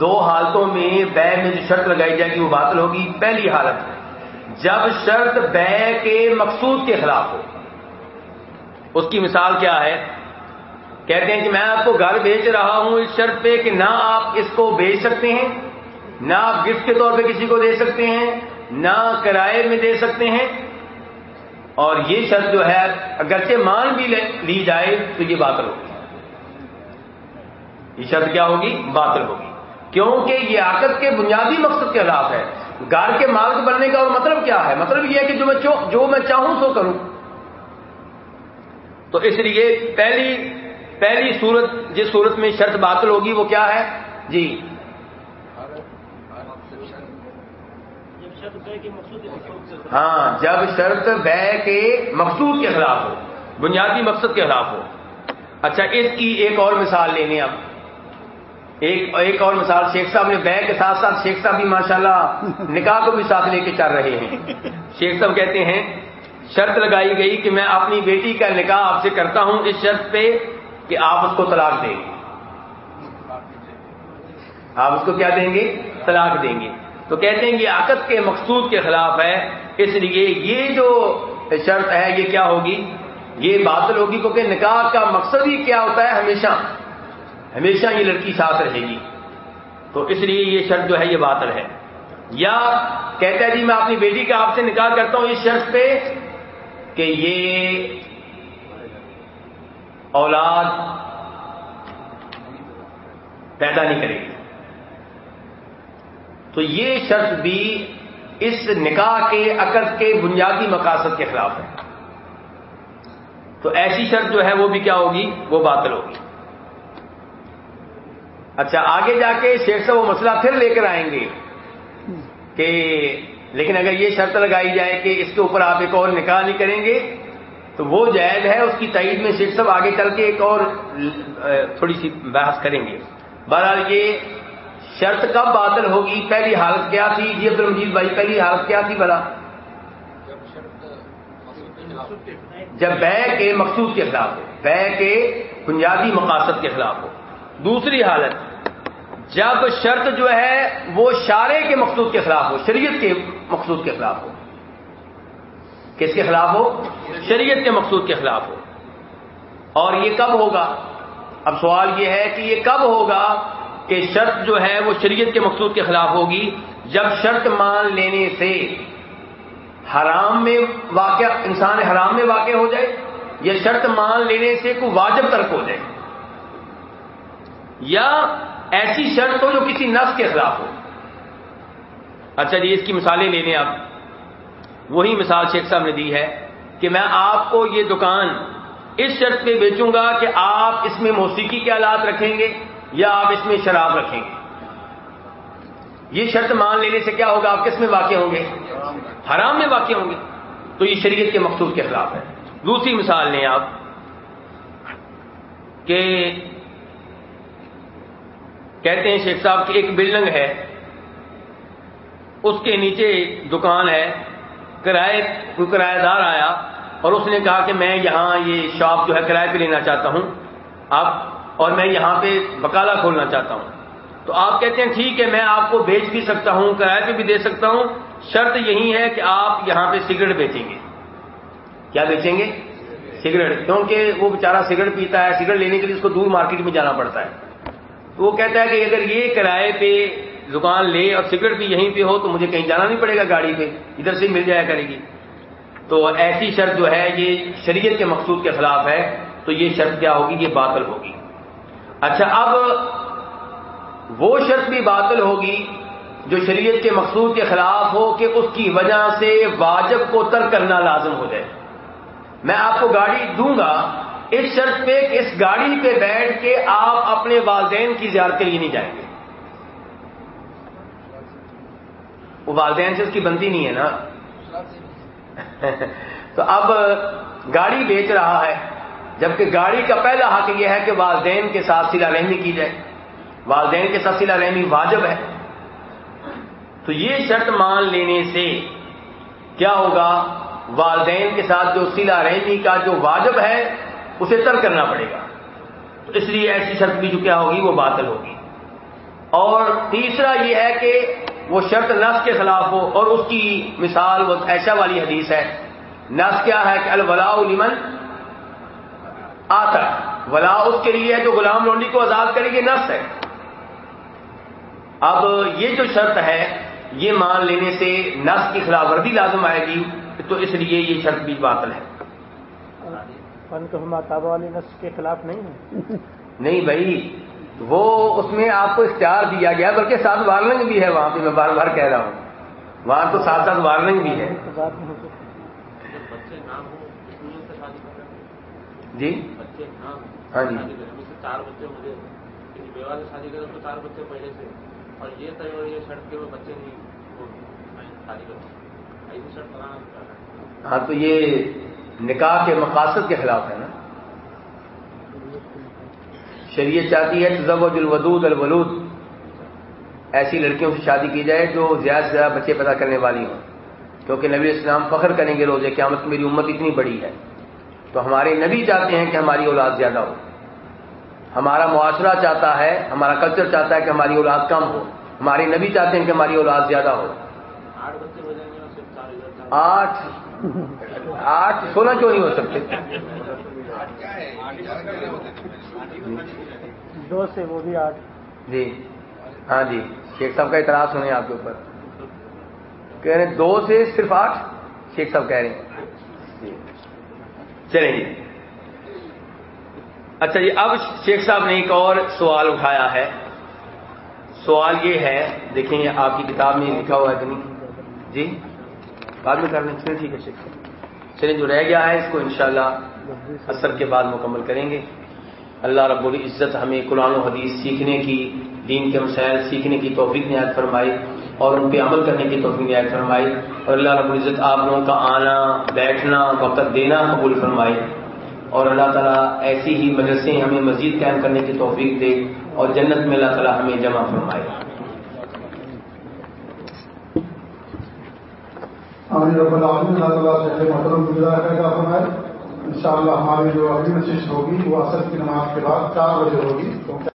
B: دو حالتوں میں بے میں جو شرط لگائی جائے گی وہ باطل ہوگی۔ پہلی حالت، جب شرط بے کے مقصود کے خلاف ہو۔ اس کی مثال کیا ہے؟ کہتے ہیں کہ میں آپ کو گھر بیچ رہا ہوں اس شرط پہ کہ نہ آپ اس کو بیچ سکتے ہیں۔ نہ آپ گفٹ کے طور پہ کسی کو دے سکتے ہیں، نہ کرائے میں دے سکتے ہیں۔ اور یہ شرط جو ہے، اگرچہ مان بھی لی جائے تو یہ باطل ہوگی۔ یہ شرط کیا ہوگی؟ باطل ہوگی۔ کیونکہ یہ آکت کے بنیادی مقصد کے خلاف ہے۔ گھر کے مالک بننے کا اور مطلب کیا ہے؟ مطلب یہ ہے کہ جو میں جو میں چاہوں سو کروں۔ تو اس لیے پہلی پہلی صورت، جس صورت میں شرط باطل ہوگی وہ کیا ہے؟ جی ہاں جب شرط بے کے مقصود کے خلاف ہو، بنیادی مقصد کے خلاف ہو۔ اچھا اس کی ایک اور مثال لینے اب ایک ایک اور مثال، شیخ صاحب نے بے کے ساتھ ساتھ، شیخ صاحب بھی ماشاءاللہ نکاح کو بھی ساتھ لے کے چل رہے ہیں۔ شیخ صاحب کہتے ہیں، شرط لگائی گئی کہ میں اپنی بیٹی کا نکاح آپ سے کرتا ہوں، اس شرط پہ کہ آپ اس کو طلاق دیں گے۔ آپ اس کو کیا دیں گے؟ طلاق دیں گے۔ تو کہتے ہیں یہ عقد کے مقصود کے خلاف ہے، اس لیے یہ جو شرط ہے، یہ کیا ہوگی؟ یہ باطل ہوگی، کیونکہ نکاح کا مقصد ہی کیا ہوتا ہے؟ ہمیشہ ہمیشہ یہ لڑکی ساتھ رہے گی۔ تو اس لیے یہ شرط جو ہے، یہ باطل ہے۔ یا کہتا ہے جی میں اپنی بیٹی کا آپ سے نکاح کرتا ہوں، اس شرط پہ کہ یہ اولاد پیدا نہیں کرے گی۔ تو یہ شرط بھی اس نکاح کے عقد کے بنیادی مقاصد کے خلاف ہے۔ تو ایسی شرط جو ہے وہ بھی کیا ہوگی؟ وہ باطل ہوگی۔ اچھا آگے جا کے شیخ سے وہ مسئلہ پھر لے کر آئیں گے کہ لیکن اگر یہ شرط لگائی جائے کہ اس کے اوپر آپ ایک اور نکاح نہیں کریں گے، تو وہ جائز ہے، اس کی تعید میں شیخ صاحب آگے چل کے ایک اور تھوڑی سی بحث کریں گے۔ بہرحال یہ شرط کب باطل ہوگی؟ پہلی حالت کیا تھی؟ جی عبد المجید بھائی، پہلی حالت کیا تھی بلا؟ جب بے کے مقصود کے خلاف ہو، بے کے بنیادی مقاصد کے خلاف ہو۔ دوسری حالت، جب شرط جو ہے وہ شارے کے مقصود کے خلاف ہو، شریعت کے مقصود کے خلاف ہو۔ کس کے خلاف ہو؟ شریعت کے مقصود کے خلاف ہو۔ اور یہ کب ہوگا؟ اب سوال یہ ہے کہ یہ کب ہوگا؟ کہ شرط جو ہے وہ شریعت کے مقصود کے خلاف ہوگی۔ جب شرط مان لینے سے حرام میں واقع، انسان حرام میں واقع ہو جائے، یا شرط مان لینے سے کوئی واجب ترک ہو جائے، یا ایسی شرط ہو جو کسی نفس کے خلاف ہو۔ اچھا جی اس کی مثالیں لے لیں آپ۔ وہی مثال شیخ صاحب نے دی ہے کہ میں آپ کو یہ دکان اس شرط پہ بیچوں گا کہ آپ اس میں موسیقی کے آلات رکھیں گے۔ یا آپ اس میں شراب رکھیں گے؟ یہ شرط مان لینے سے کیا ہوگا؟ آپ کس میں واقع ہوں گے؟ حرام میں واقع ہوں گے۔ تو یہ شریعت کے مقصود کے خلاف ہے۔ دوسری مثال لیں آپ کہ کہتے ہیں شیخ صاحب کی ایک بلڈنگ ہے، اس کے نیچے دکان ہے، کرائے، کوئی کرایہ دار آیا اور اس نے کہا کہ میں یہاں یہ شاپ جو ہے کرائے پہ لینا چاہتا ہوں۔ آپ اور میں یہاں پہ بکالا کھولنا چاہتا ہوں۔ تو آپ کہتے ہیں ٹھیک ہے، میں آپ کو بیچ بھی سکتا ہوں کرائے پہ بھی دے سکتا ہوں۔ شرط یہی ہے کہ آپ یہاں پہ سگریٹ بیچیں گے۔ کیا بیچیں گے؟ سگریٹ۔ کیونکہ وہ بیچارہ سگریٹ پیتا ہے، سگریٹ لینے کے لیے اس کو دور مارکیٹ میں جانا پڑتا ہے۔ تو وہ کہتا ہے کہ اگر یہ کرائے پہ دکان لے اور سگریٹ بھی یہیں پہ ہو تو مجھے کہیں جانا نہیں پڑے گا گاڑی پہ۔ ادھر سے مل جایا کرے گی۔ تو ایسی شرط جو ہے، یہ شریعت کے مقصود کے خلاف ہے۔ تو یہ شرط کیا ہوگی؟ یہ باطل ہوگی۔ اچھا اب وہ شرط بھی باطل ہوگی جو شریعت کے مقصود کے خلاف ہو کہ اس کی وجہ سے واجب کو ترک کرنا لازم ہو جائے۔ میں آپ کو گاڑی دوں گا، اس شرط پہ کہ اس گاڑی پہ بیٹھ کے آپ اپنے والدین کی زیارت کے لیے نہیں جائیں گے۔ وہ والدین سے اس کی بنتی نہیں ہے نا؟ تو اب گاڑی بیچ رہا ہے۔ جبکہ گاڑی کا پہلا حق یہ ہے کہ والدین کے ساتھ سلا رحمی کی جائے۔ والدین کے ساتھ سلا رحمی واجب ہے۔ تو یہ شرط مان لینے سے کیا ہوگا؟ والدین کے ساتھ جو سلا رحمی کا جو واجب ہے، اسے تر کرنا پڑے گا۔ تو اس لیے ایسی شرط بھی جو کیا ہوگی، وہ باطل ہوگی۔ اور تیسرا یہ ہے کہ وہ شرط نس کے خلاف ہو۔ اور اس کی مثال وہ ایسا والی حدیث ہے۔ نس کیا ہے؟ کہ الولاء لمن آتا ولا اس کے لیے ہے جو غلام لونڈی کو آزاد کرے گی نس ہے۔ اب یہ جو شرط ہے یہ مان لینے سے نس کی خلاف ورزی لازم آئے گی تو اس لیے یہ شرط بھی باطل ہے۔
G: فن ہم والی نسل کے خلاف نہیں ہے۔
B: نہیں بھائی وہ اس میں آپ کو اختیار دیا گیا بلکہ ساتھ وارننگ بھی ہے۔ وہاں پہ میں بار بار کہہ رہا ہوں۔ وہاں تو ساتھ ساتھ وارننگ بھی ہے۔ جی؟ ہاں جی۔
E: چار بچے مجھے بیوہ سے شادی کرے تو چار بچے پہلے سے اور یہ طے اور یہ شرط کے وہ بچے نہیں شادی کرتے ایسی شرط بنانا۔
B: ہاں تو یہ نکاح کے مقاصد کے خلاف ہے نا؟ شریعت چاہتی ہے تزوج الودود الولود۔ ایسی لڑکیوں سے شادی کی جائے جو زیادہ سے زیادہ بچے پیدا کرنے والی ہوں۔ کیونکہ نبی اسلام فخر کریں گے روزے قیامت میری امت اتنی بڑی ہے۔ تو ہمارے نبی چاہتے ہیں کہ ہماری اولاد زیادہ ہو۔ ہمارا معاشرہ چاہتا ہے ہمارا کلچر چاہتا ہے کہ ہماری اولاد کم ہو۔ ہمارے نبی چاہتے ہیں کہ ہماری اولاد زیادہ ہو۔
E: آٹھ بچے ہو جائیں گے اور صرف چار ادھر چار
B: آٹھ سولہ کیوں نہیں ہو سکتے؟
G: دو سے وہ بھی آٹھ۔
B: جی۔ ہاں جی شیخ صاحب کا اعتراض ہونے آپ کے اوپر۔ کہہ رہے ہیں دو سے صرف آٹھ؟ شیخ صاحب کہہ رہے ہیں۔ چلیں جی۔ اچھا جی اب شیخ صاحب نے ایک اور سوال اٹھایا ہے۔ سوال یہ ہے، دیکھیں یہ آپ کی کتاب میں لکھا ہوا ہے کہ نہیں؟ جی؟ بعد میں کر لیں۔ چلیں ٹھیک ہے شیخ صاحب۔ چلیں، جو رہ گیا ہے، اس کو انشاءاللہ اثر کے بعد مکمل کریں گے۔ اللہ رب العزت ہمیں قرآن و حدیث سیکھنے کی، دین کے مسائل سیکھنے کی توفیق نہایت فرمائی۔ اور ان پہ عمل کرنے کی توفیق نہایت فرمائی۔ اور اللہ رب العزت آپ لوگوں کا آنا، بیٹھنا، وقت دینا قبول فرمائے۔ اور اللہ تعالیٰ ایسی ہی مدرسیں ہمیں مزید قائم کرنے کی توفیق دے۔ اور جنت میں اللہ تعالیٰ ہمیں جمع فرمائے۔
D: آمین، رب العالمین۔ اللہ تعالیٰ سے محترم ہماری جو اگلی نشست ہوگی، وہ اثر کی نماز کے بعد چار بجے ہوگی۔